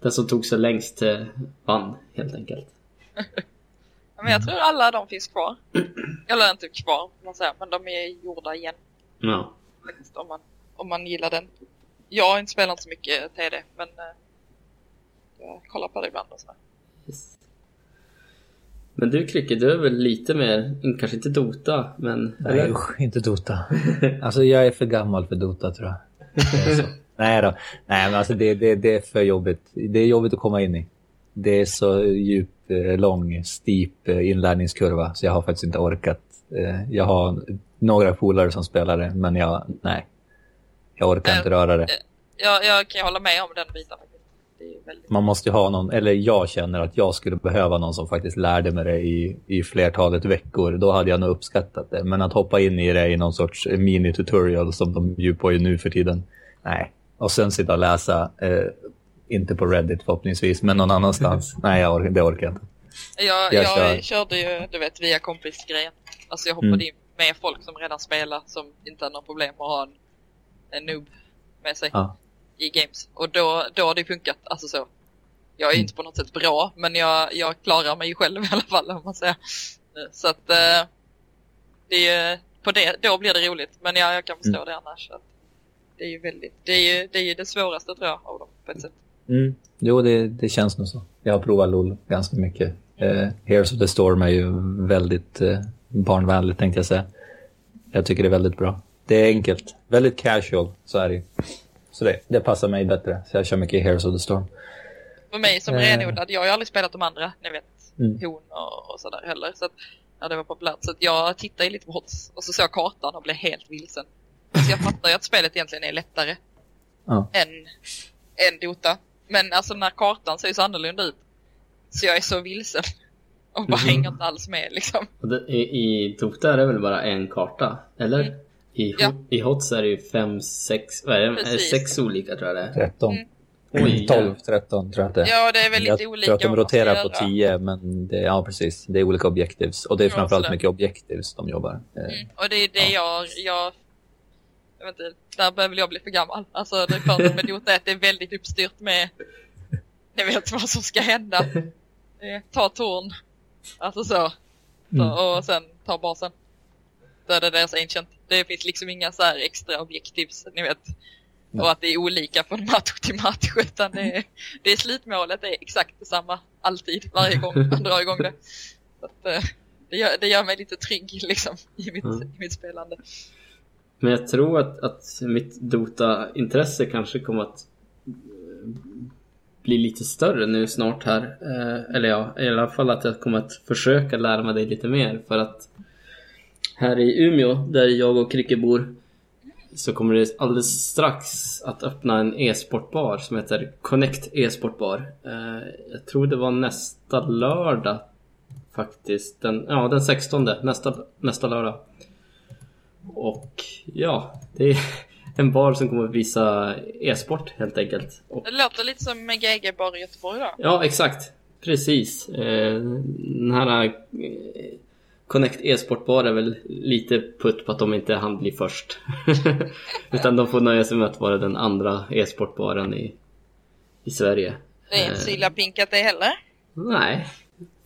den som tog sig längst eh, vann helt enkelt. Men jag tror alla de finns kvar. Eller inte kvar, man säga, men de är gjorda igen. Ja. Faktiskt, om man, om man gillar den. Jag har inte spelat så mycket TD, men eh, jag kollar på det ibland och sådär. Yes. Men du Kricke, du är väl lite mer, kanske inte Dota, men... Nej eller? usch, inte Dota. Alltså jag är för gammal för Dota tror jag. Nej då. Nej men alltså det, det, det är för jobbigt. Det är jobbigt att komma in i. Det är så djup, eh, lång, steep eh, inlärningskurva så jag har faktiskt inte orkat. Jag har några polare som spelar det men jag, nej. Jag orkar inte röra det. Jag, jag kan hålla med om den biten väldigt... Man måste ju ha någon, eller jag känner att jag skulle behöva någon som faktiskt lärde mig det i, i flertalet veckor. Då hade jag nog uppskattat det. Men att hoppa in i det i någon sorts mini-tutorial som de bjuder på ju nu för tiden. Nej. Och sen sitta och läsa, eh, inte på Reddit förhoppningsvis, men någon annanstans. Nej, jag orkar, det orkar jag inte. Jag, Jag jag, kör. körde ju, du vet, via kompis-grejen. Alltså jag hoppade Mm. in med folk som redan spelar, som inte hade några problem att ha en, en noob med sig Ja. i games. Och då, då har det funkat, alltså så. Jag är ju Mm. inte på något sätt bra, men jag, jag klarar mig ju själv i alla fall om man säger. Så att eh, det är, på det, då blir det roligt. Men jag, jag kan förstå Mm. det annars. Att det är ju väldigt, det är ju det, är ju det svåraste tror jag av dem på ett sätt. Mm. Jo, det, det känns nog så. Jag har provat LOL ganska mycket. Eh, Heroes of the Storm är ju väldigt eh, barnvänligt tänkte jag säga. Jag tycker det är väldigt bra. Det är enkelt. Väldigt casual, så är det ju. Så det, det passar mig bättre. Så jag kör mycket Heroes of the Storm. För mig som Eh. renodlad, jag har ju aldrig spelat de andra, ni vet, Mm. hon och, och sådär heller. Så att, ja, det var populärt. Så att jag tittar ju lite på HOTS och så såg jag kartan och blev helt vilsen. Så jag fattar ju att spelet egentligen är lättare Ja. än, än Dota. Men alltså den här kartan ser ju så annorlunda ut. Så jag är så vilsen. Och bara Mhm. hänger inte alls med liksom. I, I Dota är det väl bara en karta? Eller? Mm. I, Ja. I HOTS är det ju fem, sex, vad är det? Är det Precis. sex olika tror jag det är. 13. Mm. Oj, 12, 13 tror jag är. Ja, det är väl lite jag olika tror att de roterar på göra. 10, men det, ja precis. Det är olika objectives. Och det är Ja, framförallt mycket objectives de jobbar. Eh, Mm, och det är det jag, jag, jag vet inte, där börjar väl jag bli för gammal. Alltså det första med Dota är att det är väldigt uppstyrt med, ni vet vad som ska hända. Eh, Ta torn, alltså så. så Mm. Och sen ta basen. Det deras ancient. Det finns liksom inga så här extra objektivs, ni vet. Och att det är olika från match till match, utan det är, det är slutmålet det är exakt detsamma alltid, varje gång man drar igång det. Så att, eh, det, gör, det gör mig lite trygg liksom i mitt, Mm. i mitt spelande. Men jag tror att, att mitt Dota-intresse kanske kommer att eh, bli lite större nu snart här. Eh, eller ja, i alla fall att jag kommer att försöka lära mig det lite mer för att här i Umeå, där jag och Kricke bor, så kommer det alldeles strax att öppna en e-sportbar som heter Connect e-sportbar. Eh, jag tror det var nästa lördag faktiskt. Den, ja, den 16 nästa, nästa lördag. Och ja, det är en bar som kommer att visa e-sport helt enkelt. Och, Det låter lite som med GG bara i Göteborg då. ja, exakt. Precis. Eh, den här eh, Connect e-sport bar är väl lite putt på att de inte hann bli först. Utan de får nöja sig med att vara den andra e-sportbaren i, i Sverige. Det är inte så illa pinkat det heller, Nej,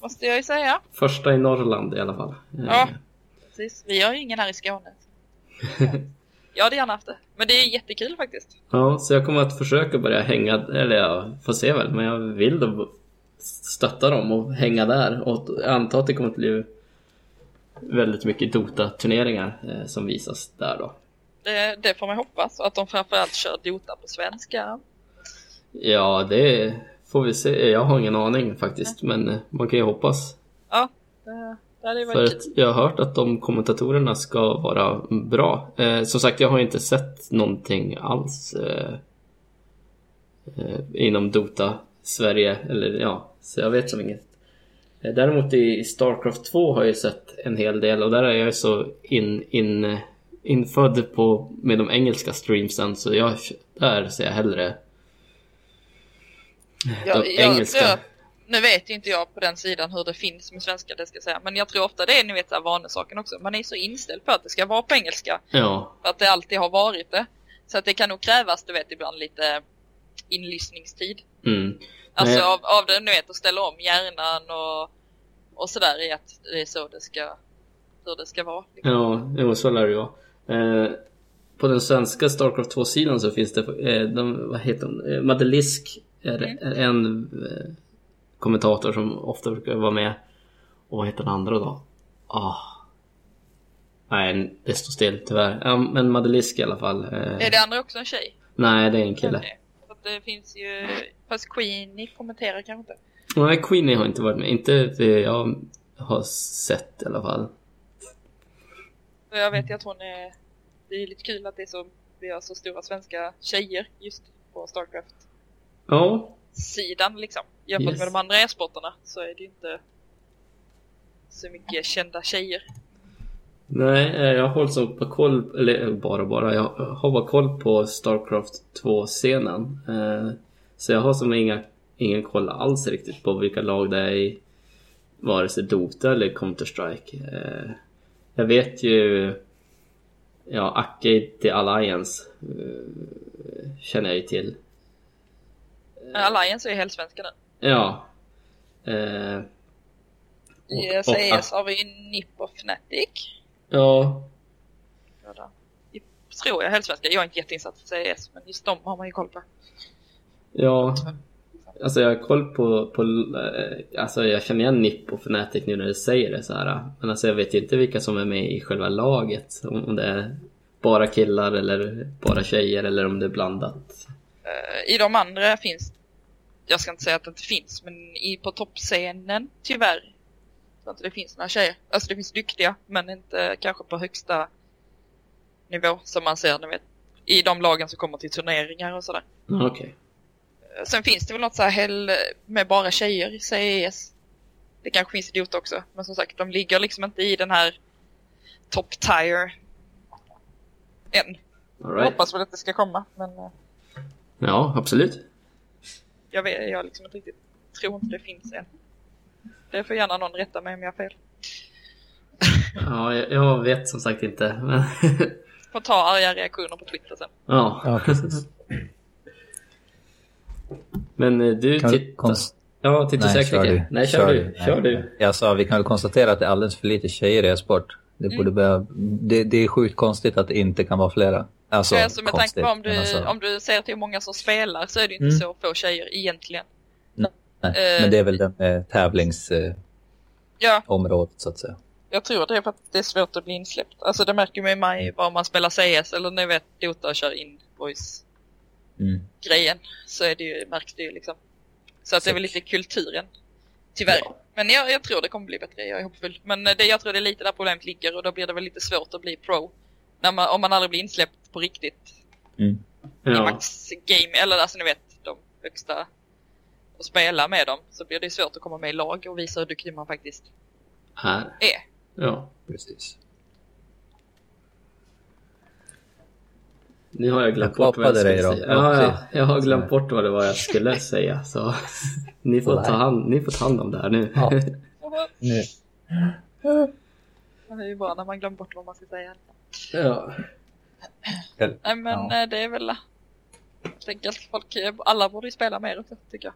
måste jag ju säga. första i Norrland i alla fall. Ja. Precis. Vi har ju ingen här i Skåne. Jag hade gärna haft det. Men det är jättekul faktiskt. Ja, så jag kommer att försöka börja hänga, eller jag får se väl, men jag vill då stötta dem och hänga där. Och jag antar att det kommer att bli väldigt mycket Dota-turneringar eh, som visas där då. Det, det får man hoppas. Och att de framförallt kör Dota på svenska. Ja, det får vi se. Jag har ingen aning faktiskt, men eh, man kan ju hoppas. Ja, det, det hade ju För varit att kul. jag har hört att de kommentatorerna ska vara bra. Eh, som sagt, jag har inte sett någonting alls eh, eh, inom Dota Sverige, eller ja, så jag vet som inget. Eh, däremot i Starcraft 2 har jag sett en hel del och där är jag så in, in, infödd på, med de engelska streamsen så jag, där ser jag hellre Ja, de jag engelska. tror- Nu vet ju inte jag på den sidan hur det finns med svenska, det ska jag säga. Men jag tror ofta det är ni vet, så vanesaken också. Man är så inställd på att det ska vara på engelska. Ja, För att det alltid har varit det. Så att det kan nog krävas, du vet, ibland lite inlyssningstid. mm. Alltså av, av det, du vet, att ställa om hjärnan och, och sådär i att det är så det ska, hur det ska vara. Liksom. Ja, jo, så lär det ju vara. Eh, på den svenska Starcraft 2-sidan så finns det, eh, de, vad heter de, eh, Madelisk är, är en eh, kommentator som ofta brukar vara med. Och vad heter den andra då? Ah. Nej, det står still tyvärr. Ja, men Madelisk i alla fall. Är det andra också en tjej? Nej, det är en kille. Det finns ju, fast Queenie kommenterar kanske inte. Nej, Queenie har inte varit med. Inte det jag har sett i alla fall. Jag vet ju att hon är, det är lite kul att det är så, vi har så stora svenska tjejer just på Starcraft. Ja, sidan liksom. Jämfört Yes. med de andra e-sporterna så är det inte så mycket kända tjejer. Nej, eh, jag har hållit så på koll, eller eh, bara bara, jag har bara koll på Starcraft 2-scenen. Eh, Så jag har som inga, ingen koll alls riktigt på vilka lag det är i vare sig Dota eller Counter-Strike. Eh, Jag vet ju, ja, Arcade till Alliance eh, känner jag ju till. Men Alliance är ju helsvenska nu. Ja. Eh, I och- och- CS har vi ju NIP och Fnatic. Ja. I- Tror jag helsvenska. Jag är inte jätteinsatt i CS men just de har man ju koll på. Ja, alltså jag har koll på, på eh, alltså jag känner igen Nipp och Fnatic nu när du säger det så här. Men alltså jag vet ju inte vilka som är med i själva laget. Om, det är bara killar eller bara tjejer eller om det är blandat. Eh, I de andra finns, jag ska inte säga att det inte finns, men i, på toppscenen tyvärr. Så att det finns några tjejer. Alltså det finns duktiga, men inte kanske på högsta nivå som man ser, ni vet. I de lagen som kommer till turneringar och sådär. Okej. Eh, Sen finns det väl något så här hell med bara tjejer i CES. Det kanske finns i Dota också, men som sagt de ligger liksom inte i den här top tier än. All Jag right. hoppas väl att det ska komma, men eh, Ja, absolut. jag, vet, jag liksom inte riktigt tror inte det finns än. Det får gärna någon rätta mig om jag har fel. Ja, jag, jag vet som sagt inte. Men Får ta arga reaktioner på Twitter sen. ja. Ja, precis. Men eh, du tittar... Ja, tittar Nej, säkert. kör du. Nej, kör, du. Nej. Kör du. Jag sa, vi kan väl konstatera att det är alldeles för lite tjejer i e-sport. Det, borde börja, det, det är sjukt konstigt att det inte kan vara flera. Alltså, Så alltså med tanke konstigt, på om du, alltså- om du ser till hur många som spelar så är det inte Mm. så få tjejer egentligen. Nej, eh, men det är väl det med tävlingsområdet Ja, så att säga. jag tror det är för att det är svårt att bli insläppt. Alltså det märker man i maj var man spelar CS eller ni vet Dota kör in boys Mm. grejen så är det ju, märks det ju liksom. Så att det är väl lite kulturen. Tyvärr. Ja. Men jag, jag tror det kommer bli bättre, jag är hoppfull. Men det, jag tror det är lite där problemet ligger och då blir det väl lite svårt att bli pro. När man, om man aldrig blir insläppt på riktigt Mm. i Ja. max game, eller alltså ni vet de högsta och spela med dem så blir det svårt att komma med i lag och visa hur duktig man faktiskt Här. är. Ja. Precis. Nu har jag glömt Jag bort vad jag skulle säga. Ja, ja, jag har glömt bort vad det var jag skulle säga. Så ni får, ta hand, ni får ta hand om det här nu. Ja. Nu. Det är ju bra när man glömmer bort vad man ska säga. ja. Nej men Ja. eh, det är väl helt enkelt folk, eh, alla borde ju spela mer också tycker jag.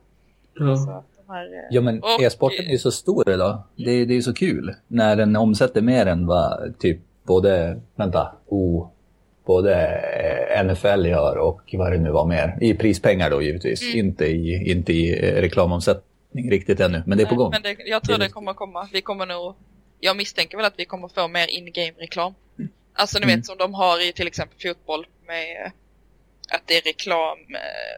Ja. Här, eh, Ja men och- e-sporten är ju så stor idag. Det, är- det är ju så kul. När den omsätter mer än vad typ både, vänta, oh, både eh, NFL gör och vad det nu var mer. I prispengar då givetvis. Mm. Inte i, inte i eh, reklamomsättning riktigt ännu. Men det är på gång. Men det, jag tror Det kommer komma. Vi kommer nog, jag misstänker väl att vi kommer få mer in-game reklam. Mm. Alltså ni vet som de har i till exempel fotboll med eh, att det är reklam eh,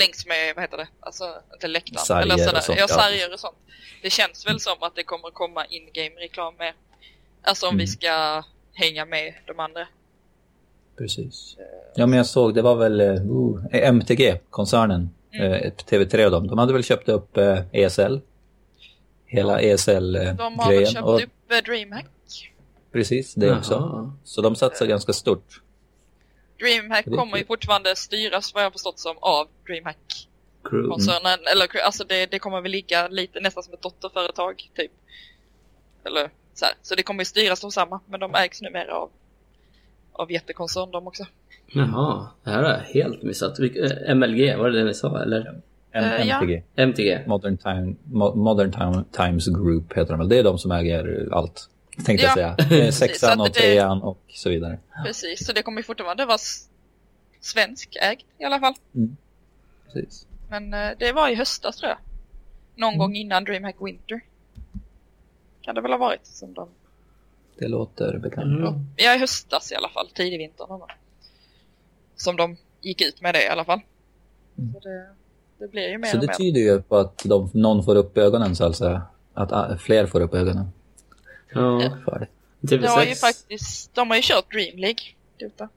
längs med, vad heter det, alltså inte läktaren. Sarger eller och sådär. sånt, Ja, ja. sarger och sånt. Det känns väl som att det kommer komma in-game reklam mer. Alltså om vi Mm. ska hänga med de andra. Precis. Ja men jag såg, det var väl uh, MTG-koncernen, Mm. eh, TV3 och dem. De hade väl köpt upp eh, ESL. Hela De har ESL-grejen. väl köpt upp eh, DreamHack. Precis, det Jaha. också. Så de satsar ganska stort. DreamHack kommer ju fortfarande styras vad jag har förstått som av DreamHack. Crew. koncernen, eller alltså det, det kommer väl ligga lite nästan som ett dotterföretag typ. Eller så här. Så det kommer ju styras av samma, men de ägs numera av, av jättekoncern de också. Jaha, det här har jag helt missat. Eh, MLG, var det det ni sa? Eller M- Eh, ja. MTG. MTG? Modern, Time, Mo- Modern Time, Times Group heter de väl. Det är de som äger allt. Tänkte jag Ja, säga. Sexan och trean och så vidare. Precis, så det kommer ju fortfarande vara s- svenskägt i alla fall. Precis. Men eh, det var i höstas tror jag. Någon Mm. gång innan DreamHack Winter. Kan det väl ha varit som de... Det låter bekant. Mm. Ja, i höstas i alla fall. Tidig vinter någon gång. Som de gick ut med det i alla fall. Mm. Så det, det blir ju mer Så och det mer. tyder ju på att de, någon får upp ögonen så att säga. Att ah, fler får upp ögonen Ja. för det. TV6. Det har ju faktiskt, de har ju kört Dream League. Dota.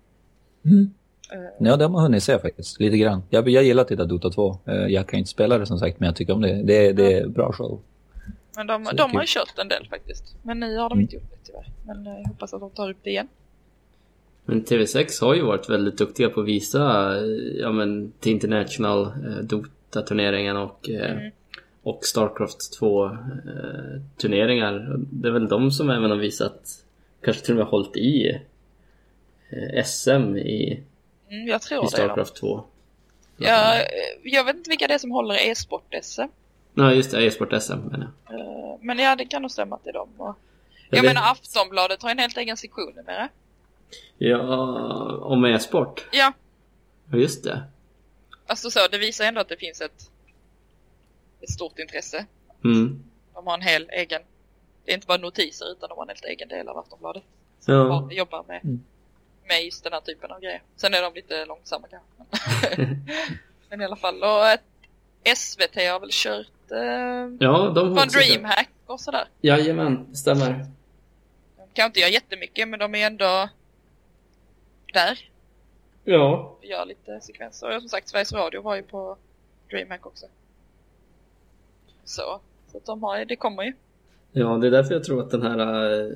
Mm. Eh, Ja, det har man hunnit se faktiskt. Lite grann. Jag, jag gillar att titta Dota 2. Eh, Jag kan ju inte spela det som sagt, men jag tycker om det. Det, är- det är bra show. Men de, det de har ju kört en del faktiskt. Men nu har de Mm. inte gjort det tyvärr. Men eh, jag hoppas att de tar upp det igen. Men TV6 har ju varit väldigt duktiga på att visa eh, ja, men, till International eh, Dota-turneringen och, eh, Mm. och Starcraft 2 eh. Det är väl de som även har visat, kanske till och med hållit i eh, SM i, Mm, i det. Starcraft 2. Jag, eh, jag vet inte vilka det är som håller e-sport-SM. Ja just det, e-sport-SM menar jag. Eh, Men ja, det kan nog stämma att det är dem. Och, Ja, jag det- menar Aftonbladet har en helt egen sektion numera. Ja, om e-sport. Ja, Ja just det. alltså så, det visar ändå att det finns ett, ett stort intresse. Mm. De har en hel egen, det är inte bara notiser utan de har en helt egen del av Aftonbladet. Ja. Som jobbar med, Mm. med just den här typen av grejer. Sen är de lite långsamma kanske. Men i alla fall, och ett SVT har väl kört eh, Ja, de från. DreamHack och sådär. Jajamän, det stämmer. De kan inte göra jättemycket men de är ändå där Ja. gör lite sekvenser. Och som sagt, Sveriges Radio var ju på DreamHack också. Så, så att de har, det kommer ju. Ja, det är därför jag tror att den här äh,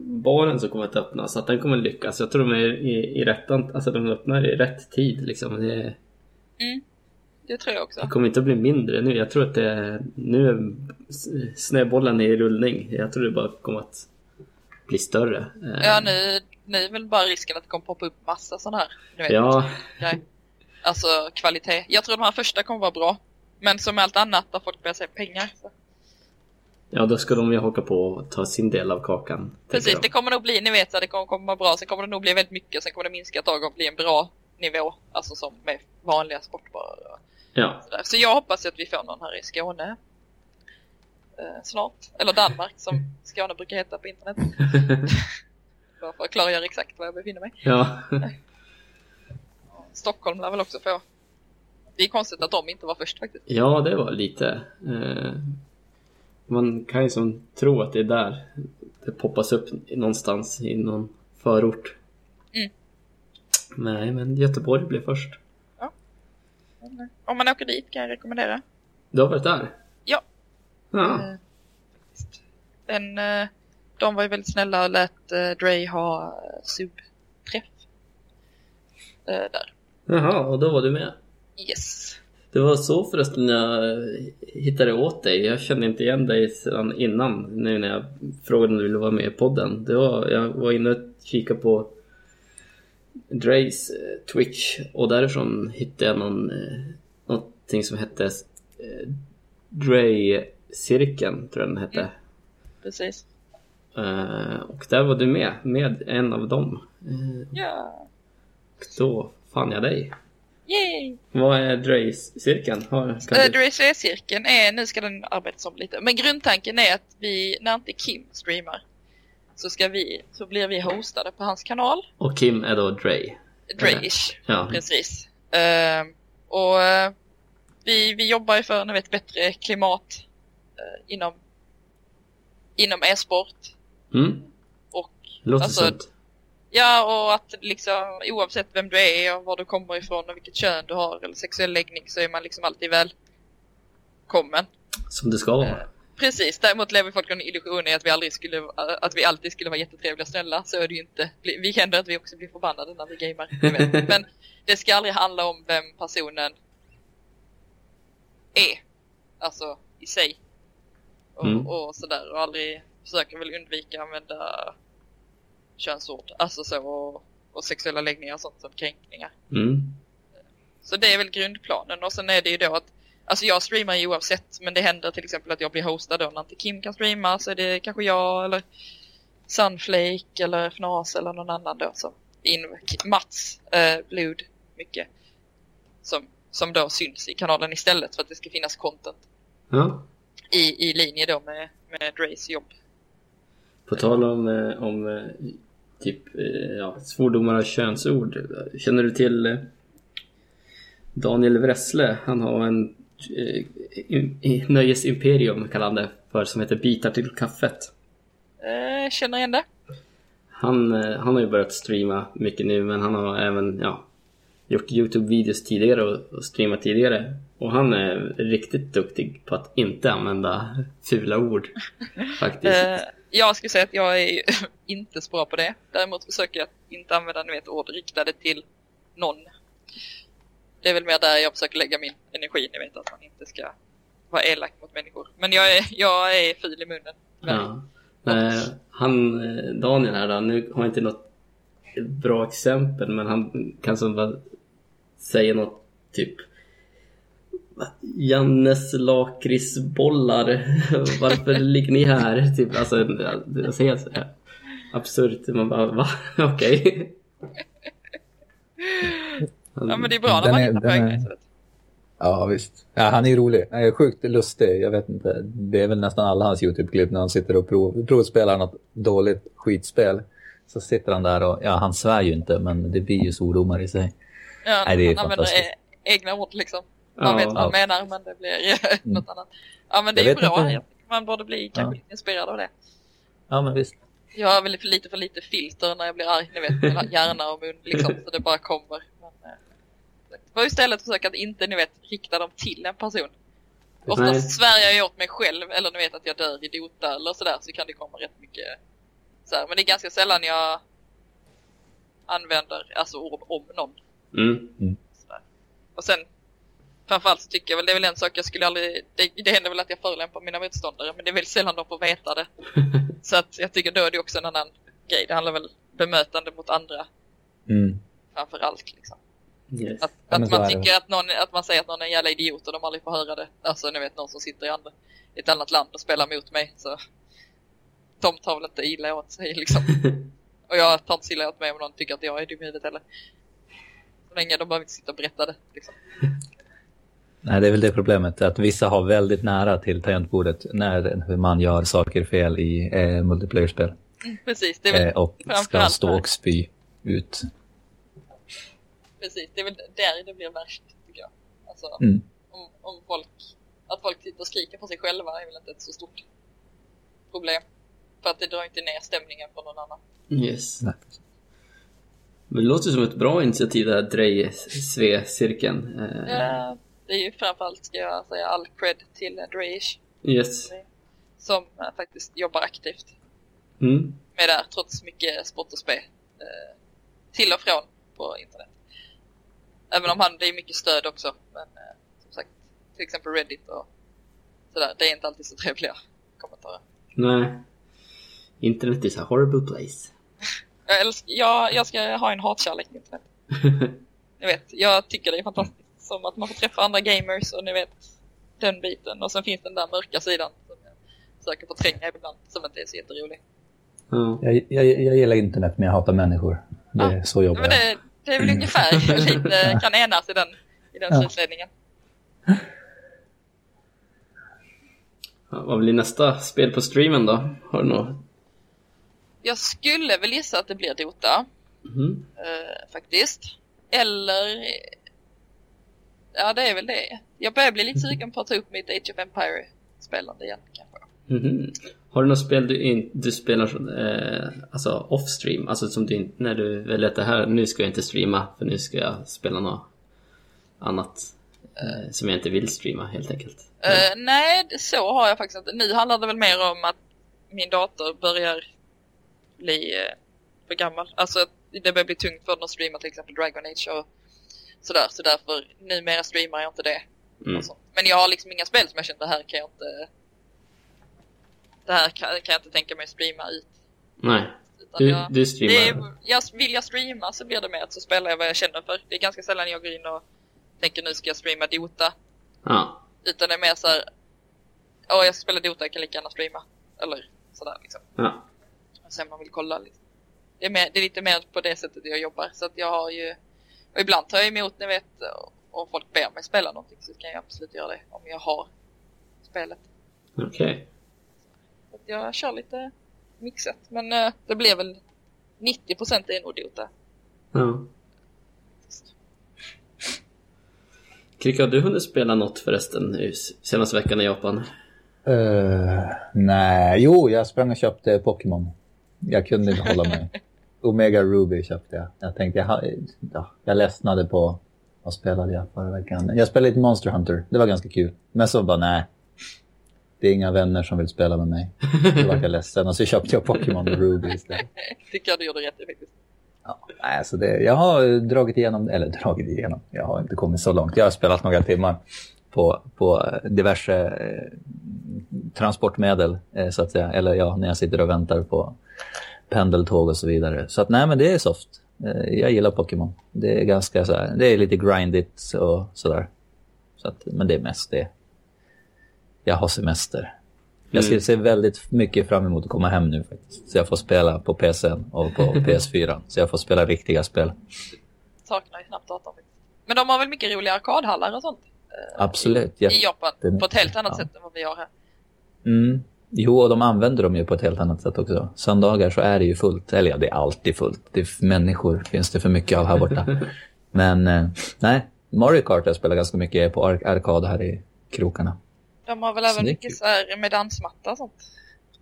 baren som kommer att öppnas, att den kommer lyckas. Jag tror de är i, i rättan, alltså de öppnar i rätt tid liksom. Det, Mm. Det tror jag Det också. kommer inte att bli mindre nu. Jag tror att det är, nu är snöbollen i rullning. Jag tror det bara kommer att bli större. Eh, Ja, nu, nu är väl bara risken att det kommer poppa upp massa sådana här du vet, Ja, grej. Alltså kvalitet. Jag tror de här första kommer vara bra. Men som allt annat där folk börjar se pengar. Så. ja, då ska de ju haka på och ta sin del av kakan. Precis, det kommer nog bli, ni vet, så det kommer, vara bra. Sen kommer det nog bli väldigt mycket. Sen kommer det minska ett tag och bli en bra nivå. Alltså som med vanliga sportbarer Ja. Så jag hoppas att vi får någon här i Skåne. Eh, snart. Eller Danmark som Skåne brukar heta på internet. Bara för att klargöra exakt var jag befinner mig. ja. Stockholm lär väl också få. Det är konstigt att de inte var först faktiskt. ja det var lite. Eh, man kan ju som tro att det är där det poppas upp någonstans i någon förort. Mm. Nej, men Göteborg blev först. Om man åker dit kan jag rekommendera. Du har varit där? Ja. Ja, Eh. Den, eh, de var ju väldigt snälla och lät eh, Dre ha subträff. Där. Jaha, och då var du med. Yes. Det var så förresten jag hittade åt dig. Jag kände inte igen dig sedan innan nu när jag frågade om du ville vara med i podden. Det var, jag var inne och kikade på Dreys eh, Twitch och därifrån hittade jag någon, eh, någonting som hette eh, Dre-cirkeln, tror jag den hette. Precis. Eh, och där var du med, med en av dem. Eh, Ja. och då fann jag dig. Yay! Vad är Dre-cirkeln? Uh, Dre-cirkeln är, nu ska den arbetas om lite, men grundtanken är att vi, när inte Kim streamar, så ska vi, så blir vi hostade på hans kanal. Och Kim är då Dre. Dre-ish. Ja. Precis. Ehm, och eh, vi, vi jobbar ju för ni vet, bättre klimat eh, inom, inom e-sport. Mm. Och Låter Alltså, sunt. ja, och att liksom oavsett vem du är och var du kommer ifrån och vilket kön du har eller sexuell läggning så är man liksom alltid välkommen. Som det ska vara. Precis, däremot lever folk en illusion i att vi aldrig skulle, att vi alltid skulle vara jättetrevliga och snälla. Så är det ju inte. Vi händer att vi också blir förbannade när vi gamer. Men det ska aldrig handla om vem personen är. Alltså i sig. Och, Mm. och sådär. Och aldrig försöker väl undvika att använda könsord. Alltså så och, och sexuella läggningar och sånt som kränkningar. Mm. Så det är väl grundplanen och sen är det ju då att Alltså jag streamar ju oavsett men det händer till exempel att jag blir hostad då när inte Kim kan streama så är det kanske jag eller Sunflake eller Fnas eller någon annan då som in Mats eh, Blud mycket som, som då syns i kanalen istället för att det ska finnas content Ja. i, i linje då med, med Dreys jobb. På tal om, eh, om eh, typ eh, ja, svordomar och könsord. Känner du till Daniel Wressle? Han har en eh, nöjesimperium kallar han det för som heter Bitar till kaffet. Eh, känner igen det? Han, eh, han har ju börjat streama mycket nu men han har även ja, gjort Youtube-videos tidigare och, och streamat tidigare. Och han är riktigt duktig på att inte använda fula ord. Faktiskt. Eh, jag skulle säga att jag är inte så bra på det. Däremot försöker jag inte använda ni vet, ord riktade till någon. Det är väl mer där jag försöker lägga min energi, ni vet att man inte ska vara elak mot människor. Men jag är, jag är ful i munnen. Ja. Nej, han, eh, Daniel här då, nu har jag inte något bra exempel men han kan som bara säga något typ Jannes lakritsbollar, varför ligger ni här? Typ, alltså, det är helt absurt. Man bara, va? Okej. Ja men det är bra när Den man är- hittar poäng är-. Ja, visst. Ja, han är ju rolig. Han är sjukt lustig. Jag vet inte. Det är väl nästan alla hans YouTube-klipp när han sitter och prov, provspelar något dåligt skitspel. Så sitter han där och, ja, han svär ju inte, men det blir ju svordomar i sig. Ja, Nej, det är man använder fantastiskt. e- egna ord liksom. Man Ja, vet vad han ja. menar men det blir något annat. Ja men det Jag är bra. inte. Man borde bli kanske lite inspirerad av det. Ja, men visst. Jag har väl för lite för lite filter när jag blir arg, ni vet, hjärna och mun liksom, så det bara kommer. Får istället försöka att inte, ni vet, rikta dem till en person. Oftast svär jag ju åt mig själv, eller ni vet att jag dör i Dota eller sådär, så kan det komma rätt mycket så här. Men det är ganska sällan jag använder alltså ord om någon. Mm. Sådär. Och sen, framförallt så tycker jag väl det är väl en sak jag skulle aldrig, det, det händer väl att jag förolämpar mina motståndare men det är väldigt sällan de får veta det. Så att jag tycker då är det också en annan grej. Det handlar väl bemötande mot andra Mm. framförallt liksom. Yes. Att, att man det. tycker att, någon, att man säger att någon är en jävla idiot och de aldrig får höra det. Alltså ni vet någon som sitter i, andra, i ett annat land och spelar mot mig så de tar väl inte illa åt sig liksom. Och jag tar inte illa åt mig om någon tycker att jag är dum i huvudet heller. Så länge de behöver inte sitta och berätta det liksom. Nej, det är väl det problemet, att vissa har väldigt nära till tangentbordet när man gör saker fel i eh, multiplayer-spel. Mm, precis, det är väl, Eh, och ska stå och spy ut. Precis, det är väl där det blir värst tycker jag. Alltså Mm. om, om folk, att folk sitter och skriker på sig själva är väl inte ett så stort problem. För att det drar inte ner stämningen på någon annan. yes. Nej. Men det låter som ett bra initiativ det här Drej-Sve-cirkeln. Eh, Eh, det är ju framförallt, ska jag säga, all cred till Dreyish Yes. som eh, faktiskt jobbar aktivt Mm. med det här trots mycket sport och spe eh, till och från på internet. Även om han, det är mycket stöd också, men eh, som sagt, till exempel Reddit och sådär, det är inte alltid så trevliga kommentarer. Nej. Internet is a horrible place. Jag, älskar, jag, jag ska ha en hatkärlek till internet. Ni vet, jag tycker det är fantastiskt. Som att man får träffa andra gamers och ni vet den biten. Och sen finns den där mörka sidan som jag försöker förtränga ibland, som inte är så jätterolig. ja. Jag, jag, jag gillar internet, men jag hatar människor. Det är Ja. så jobbar Men jag. Det, är väl ungefär lite kan enas i den, i den Ja. slutledningen. Ja, Vad blir nästa spel på streamen då? Har du något? Jag skulle väl gissa att det blir Dota, Mhm. eh, faktiskt. Eller... Ja, det är väl det. Jag börjar bli lite sugen på att ta upp mitt Age of Empire-spelande igen kanske. Mhm. Har du något spel du, in, du spelar eh, alltså off-stream? Alltså som du när du väljer att det här, nu ska jag inte streama för nu ska jag spela något annat eh, som jag inte vill streama helt enkelt. Eh, nej, så har jag faktiskt inte. Nu handlar det väl mer om att min dator börjar bli eh, för gammal. Alltså det börjar bli tungt för den att streama till exempel Dragon Age och sådär. Så därför numera streamar jag inte det. Mm. Men jag har liksom inga spel som jag känner det här kan jag inte det här kan, kan jag inte tänka mig att streama ut. Nej, du, jag, du streamar. är, jag, vill jag streama så blir det med att så spelar jag vad jag känner för. Det är ganska sällan jag går in och tänker nu ska jag streama Dota. Ja. Utan det är mer så här. Åh, jag ska spela Dota, jag kan lika gärna streama. Eller sådär liksom. Ja. Sen man vill kolla liksom. Det är, mer, det är lite mer på det sättet jag jobbar. Så att jag har ju... Och ibland tar jag emot, ni vet, och folk ber mig spela någonting så kan jag absolut göra det om jag har spelet. Okej. Att jag kör lite mixat. Men eh, det blev väl 90% är nog Dota. Ja. Kricka, har du hunnit spela något förresten senaste veckan i Japan? Eh, nej, jo, jag sprang och köpte Pokémon. Jag kunde inte hålla mig. Omega Ruby köpte jag. Jag tänkte, jag, ja, jag ledsnade på, vad spelade jag förra veckan? Jag spelade lite Monster Hunter, det var ganska kul. Men så bara, nej. Det är inga vänner som vill spela med mig. Var jag ledsen och så köpte jag Pokémon Ruby istället. Tycker jag du gjorde rätt i faktiskt. Ja, alltså det, jag har dragit igenom, eller dragit igenom, jag har inte kommit så långt. Jag har spelat några timmar på, på diverse eh, transportmedel, eh, så att säga. Eller ja, när jag sitter och väntar på pendeltåg och så vidare. Så att nej, men det är soft. Eh, jag gillar Pokémon. Det är ganska så här, det är lite grindigt och sådär. Så att, men det är mest det. Jag har semester. Jag Mm. ser, ser väldigt mycket fram emot att komma hem nu faktiskt. Så jag får spela på PCn och på PS4. Så jag får spela riktiga spel. Saknar ju knappt datorn. Men de har väl mycket roliga arkadhallar och sånt? eh, Absolut. I, Ja. I Japan. Det- på ett helt annat ja. sätt än vad vi har här. Mm. Jo, och de använder dem ju på ett helt annat sätt också. Söndagar så är det ju fullt. Eller ja, det är alltid fullt. Det är människor finns det för mycket av här borta. Men eh, nej, Mario Kart jag spelat ganska mycket på ar- arkad här i krokarna. De har väl även Snyggt. mycket så här med dansmatta och sånt.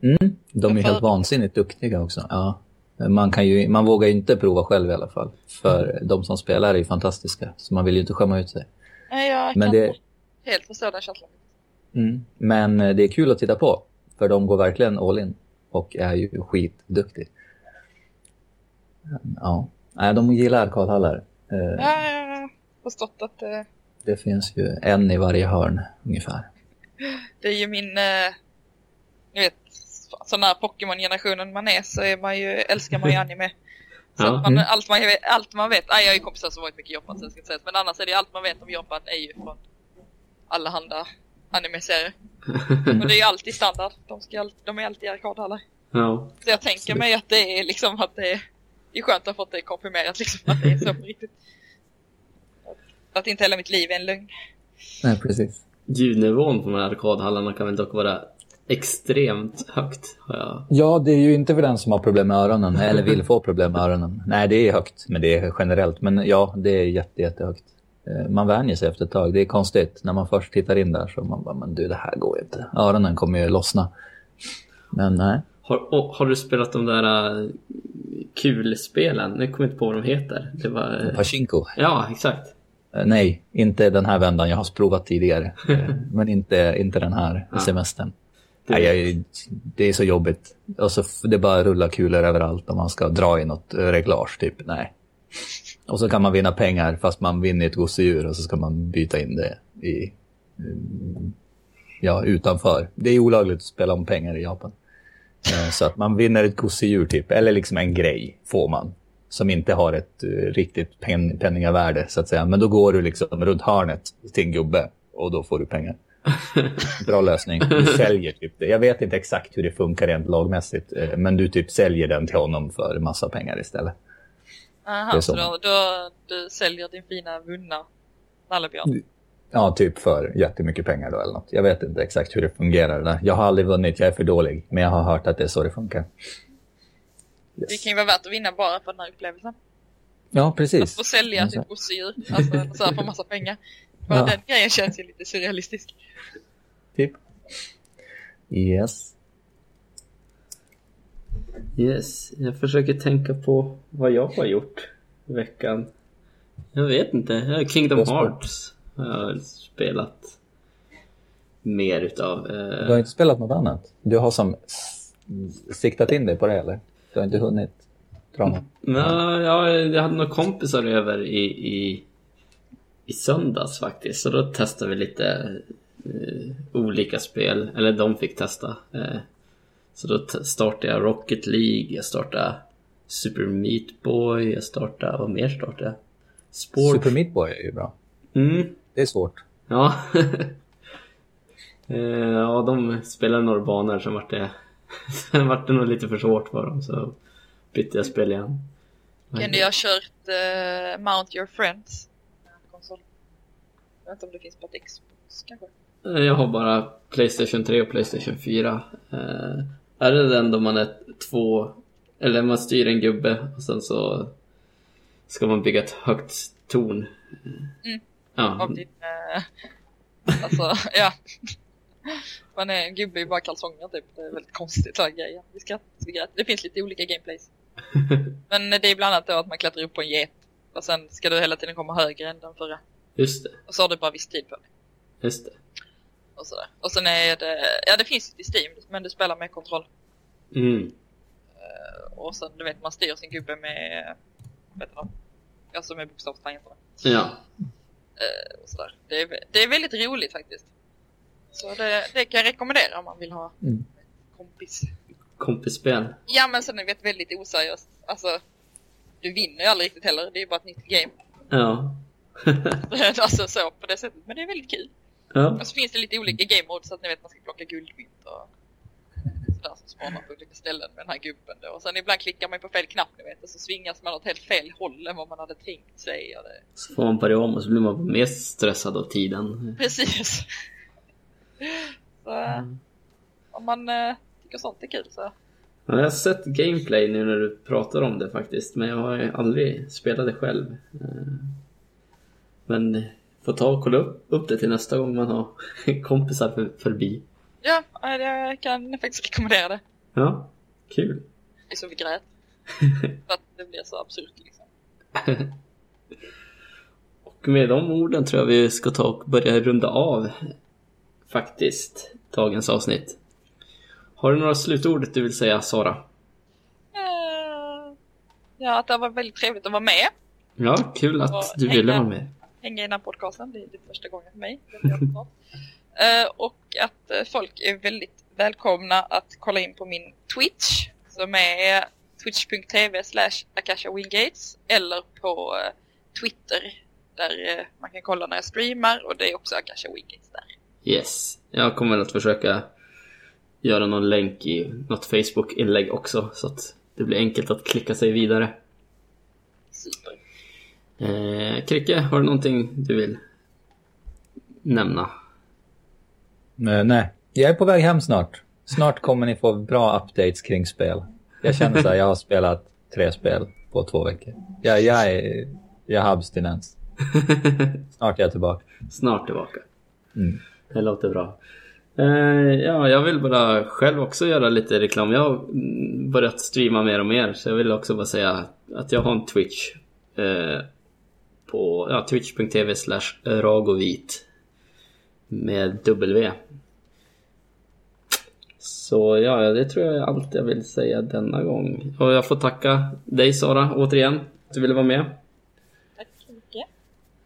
Mm. De är helt vansinnigt duktiga också. Ja. Man, kan ju, man vågar ju inte prova själv i alla fall. För de som spelar är ju fantastiska. Så man vill ju inte skämma ut sig. Nej, jag Men kan det- helt förstå den känslan. Mm. Men eh, det är kul att titta på. För de går verkligen all in. Och är ju skitduktiga. Ja. Nej, de gillar arkadhallar. Eh, Ja, jag har förstått att det Det finns ju en i varje hörn ungefär. Det är ju min, eh, ni vet, sån här Pokémon-generationen man är så är man ju, älskar man ju anime. Så Ja. man, Mm. allt, man, allt man vet, ah, jag har ju kompisar som varit mycket i Japan så jag ska inte säga men annars är det allt man vet om Japan är ju från allehanda anime-serier. Och det är ju alltid standard, de, ska, de är alltid i arkadhallar. Ja. Så jag tänker Absolut. mig att det är liksom att det är, det är skönt att ha fått det konfirmerat liksom, att det är så på riktigt. Att, att inte hela mitt liv är en lögn. Nej, precis. Ljudnivån på de här arkadhallarna kan väl dock vara extremt högt. Jag. Ja, det är ju inte för den som har problem med öronen eller vill få problem med öronen. Nej, det är högt, men det är generellt. Men ja, det är jätte, jättehögt. Eh, Man vänjer sig efter ett tag. Det är konstigt. När man först tittar in där så man bara, men du, det här går ju inte. Öronen kommer ju lossna. Men nej. Har, och, har du spelat de där uh, kulspelen? Nu kommer inte på vad de heter. Det var... eh, Pachinko? ja, exakt. Eh, Nej, inte den här vändan. Jag har provat tidigare. Eh, Men inte, inte den här Ja. semestern. Det- Nej, jag, det är så jobbigt. Och så f- det bara rullar kulor överallt om man ska dra i något eh, reglage, typ. Nej. Och så kan man vinna pengar fast man vinner ett gosedjur och så ska man byta in det i, mm, ja, utanför. Det är olagligt att spela om pengar i Japan. Så att man vinner ett gosedjur typ, eller liksom en grej får man. Som inte har ett eh, riktigt pen, penningavärde så att säga. Men då går du liksom runt hörnet till en gubbe och då får du pengar. Bra lösning. Du säljer typ det. Jag vet inte exakt hur det funkar rent lagmässigt. eh, Men du typ säljer den till honom för massa pengar istället. Aha, så så. då, då du säljer din fina vunna nallebjörn. Ja, typ för jättemycket pengar då eller något. Jag vet inte exakt hur det fungerar där. Jag har aldrig vunnit, jag är för dålig. Men jag har hört att det är så det funkar. Det Yes. kan ju vara värt att vinna bara för den här upplevelsen. Ja, Att precis. få sälja Men sitt så- gosedjur, alltså så här för massa pengar. Ja. den grejen känns ju lite surrealistisk. Typ. Yes. Yes, jag försöker tänka på vad jag har gjort i veckan. Jag vet inte. Kingdom? Hearts har jag spelat mer utav. Du har Eh, inte spelat något annat? Du har som siktat in dig på det eller? Du har inte hunnit dra något? ja, ja, jag hade några kompisar över i, i, i söndags faktiskt. Så då testade vi lite eh, olika spel. Eller de fick testa. Eh, så då startade jag Rocket League, jag startade Super Meat Boy, jag startade, vad mer startade jag? Sport. Super Meat Boy är ju bra. Mm, Det är svårt. Ja. Eh, ja, de spelade några banor, sen vart det, sen vart det nog lite för svårt för dem så bytte jag spel igen. Kenny, jag har kört eh, Mount Your Friends. Konsol. Jag vet inte om det finns på ett Xbox kanske. Eh, Jag har bara Playstation 3 och Playstation 4. Eh, är det den då man är två, eller man styr en gubbe och sen så ska man bygga ett högt torn? Mm. Ja, Av din... Eh, alltså, ja. Man är en gubbe i bara kalsonger typ. Det är väldigt konstigt sådana grejer. Vi skrattar, vi. Det finns lite olika gameplays. Men det är bland annat då att man klättrar upp på en get. Och sen ska du hela tiden komma högre än den förra. just det, Och så har du bara viss tid på dig. just det. Och sådär. Och sen är det... Ja, det finns ju till Steam. Men du spelar med kontroll. Mm. Och sen, du vet, man styr sin gubbe med... Heter de? Alltså med bokstavstangenterna. Ja, Eh, och sådär. Det, är, det är väldigt roligt faktiskt. Så det, det kan jag rekommendera om man vill ha Mm. kompis. kompisspel. Ja men sen är det väldigt oseriöst. Alltså, du vinner ju aldrig riktigt heller. Det är ju bara ett nytt game. Ja. alltså så på det sättet. Men det är väldigt kul. ja. Och så finns det lite olika game modes så att ni vet man ska plocka guldmynt och sådär som spanar på olika ställen med den här gubben då. Och sen ibland klickar man på fel knapp ni vet och så svingas man åt helt fel håll än vad man hade tänkt sig. Och det... Så får man börja om och så blir man mer stressad av tiden. Precis. Så, Mm. om man eh, tycker sånt är kul så. Ja, jag har sett gameplay nu när du pratar om det faktiskt, men jag har ju aldrig spelat det själv. Eh, Men får ta och kolla upp, upp det till nästa gång man har kompisar för, förbi. Ja, eh, jag kan faktiskt rekommendera det. Ja, kul. Det är så vi grät. För att det blir så absurt liksom. Och med de orden tror jag vi ska ta och börja runda av faktiskt dagens avsnitt. Har du några slutord du vill säga Sara? Eh, Ja, att det var väldigt trevligt att vara med. Ja, kul att Och du ville vara med. hänga i den här podcasten. Det är det första gången för mig. Eh, och att eh, folk är väldigt välkomna att kolla in på min Twitch som är twitch.tv slash Akasha Wingates eller på Twitter där man kan kolla när jag streamar och det är också Akasha Wingates där. Yes. Jag kommer att försöka göra någon länk i något Facebook-inlägg också så att det blir enkelt att klicka sig vidare. Super. Eh, Kricke, har du någonting du vill nämna? Eh, nej, jag är på väg hem snart. Snart kommer ni få bra updates kring spel. Jag känner så här, jag har spelat tre spel på två veckor. Jag, jag, är, jag har abstinens. Snart är jag tillbaka. Snart tillbaka. Mm. Det låter bra. Eh, ja, jag vill bara själv också göra lite reklam. Jag har börjat streama mer och mer så jag vill också bara säga att jag har en Twitch. Eh, på ja, twitch.tv slash ragovit. Med W. Så ja, det tror jag är allt jag vill säga denna gång. Och jag får tacka dig Sara återigen att du ville vara med. Tack så mycket.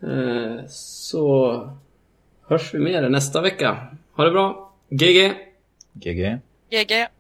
Eh, så hörs vi med er nästa vecka. Ha det bra. GG! GG. GG.